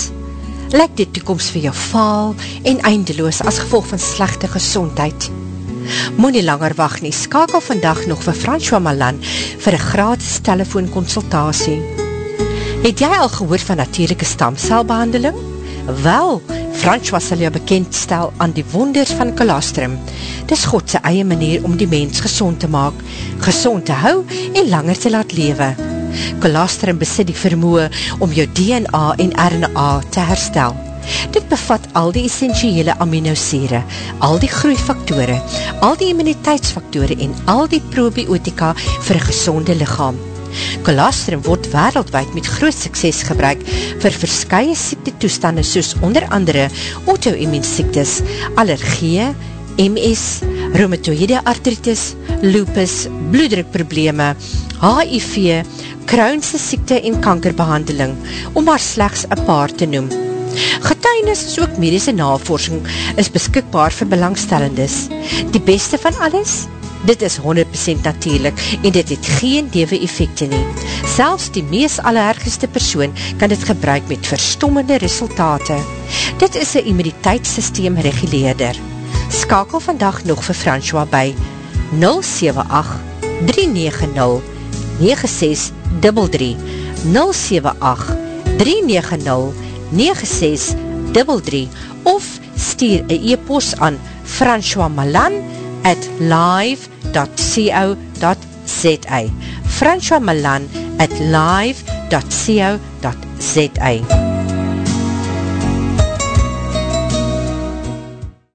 Lyk die toekomst vir jou faal en eindeloos as gevolg van slechte gezondheid? Moe nie langer wacht nie, skakel vandag nog vir François Malan vir een gratis telefoonconsultatie. Het jy al gehoor van natuurlijke stamcelbehandeling? Wel, François sal jou bekendstel aan die wonders van colostrum. Dis Godse eie manier om die mens gezond te maak, gezond te hou en langer te laat lewe. Colostrum besit die vermoe om jou DNA en RNA te herstel. Dit bevat al die essentiële aminosere, al die groeifaktore, al die immuniteitsfaktore en al die probiotika vir een gezonde lichaam. Colostrum word wereldwijd met groot sukses gebruik vir verskye siekte toestande soos onder andere auto-immuunsiektes, allergie, MS, rheumatoïde artritis, lupus, bloeddrukprobleme, HIV, Crohnse siekte en kankerbehandeling, om maar slechts een paar te noem. Getuinis is ook medische navorsing is beskikbaar vir belangstellendes. Die beste van alles? Dit is 100% natuurlijk en dit het geen dewe effecte nie. Selfs die mees allergiste persoon kan dit gebruik met verstommende resultate. Dit is een immuniteitssysteem reguleerder. Skakel vandag nog vir François by 078 390 9633 078 390 9633 of stuur een e-post aan François Malan at live.co.za François Malan at live.co.za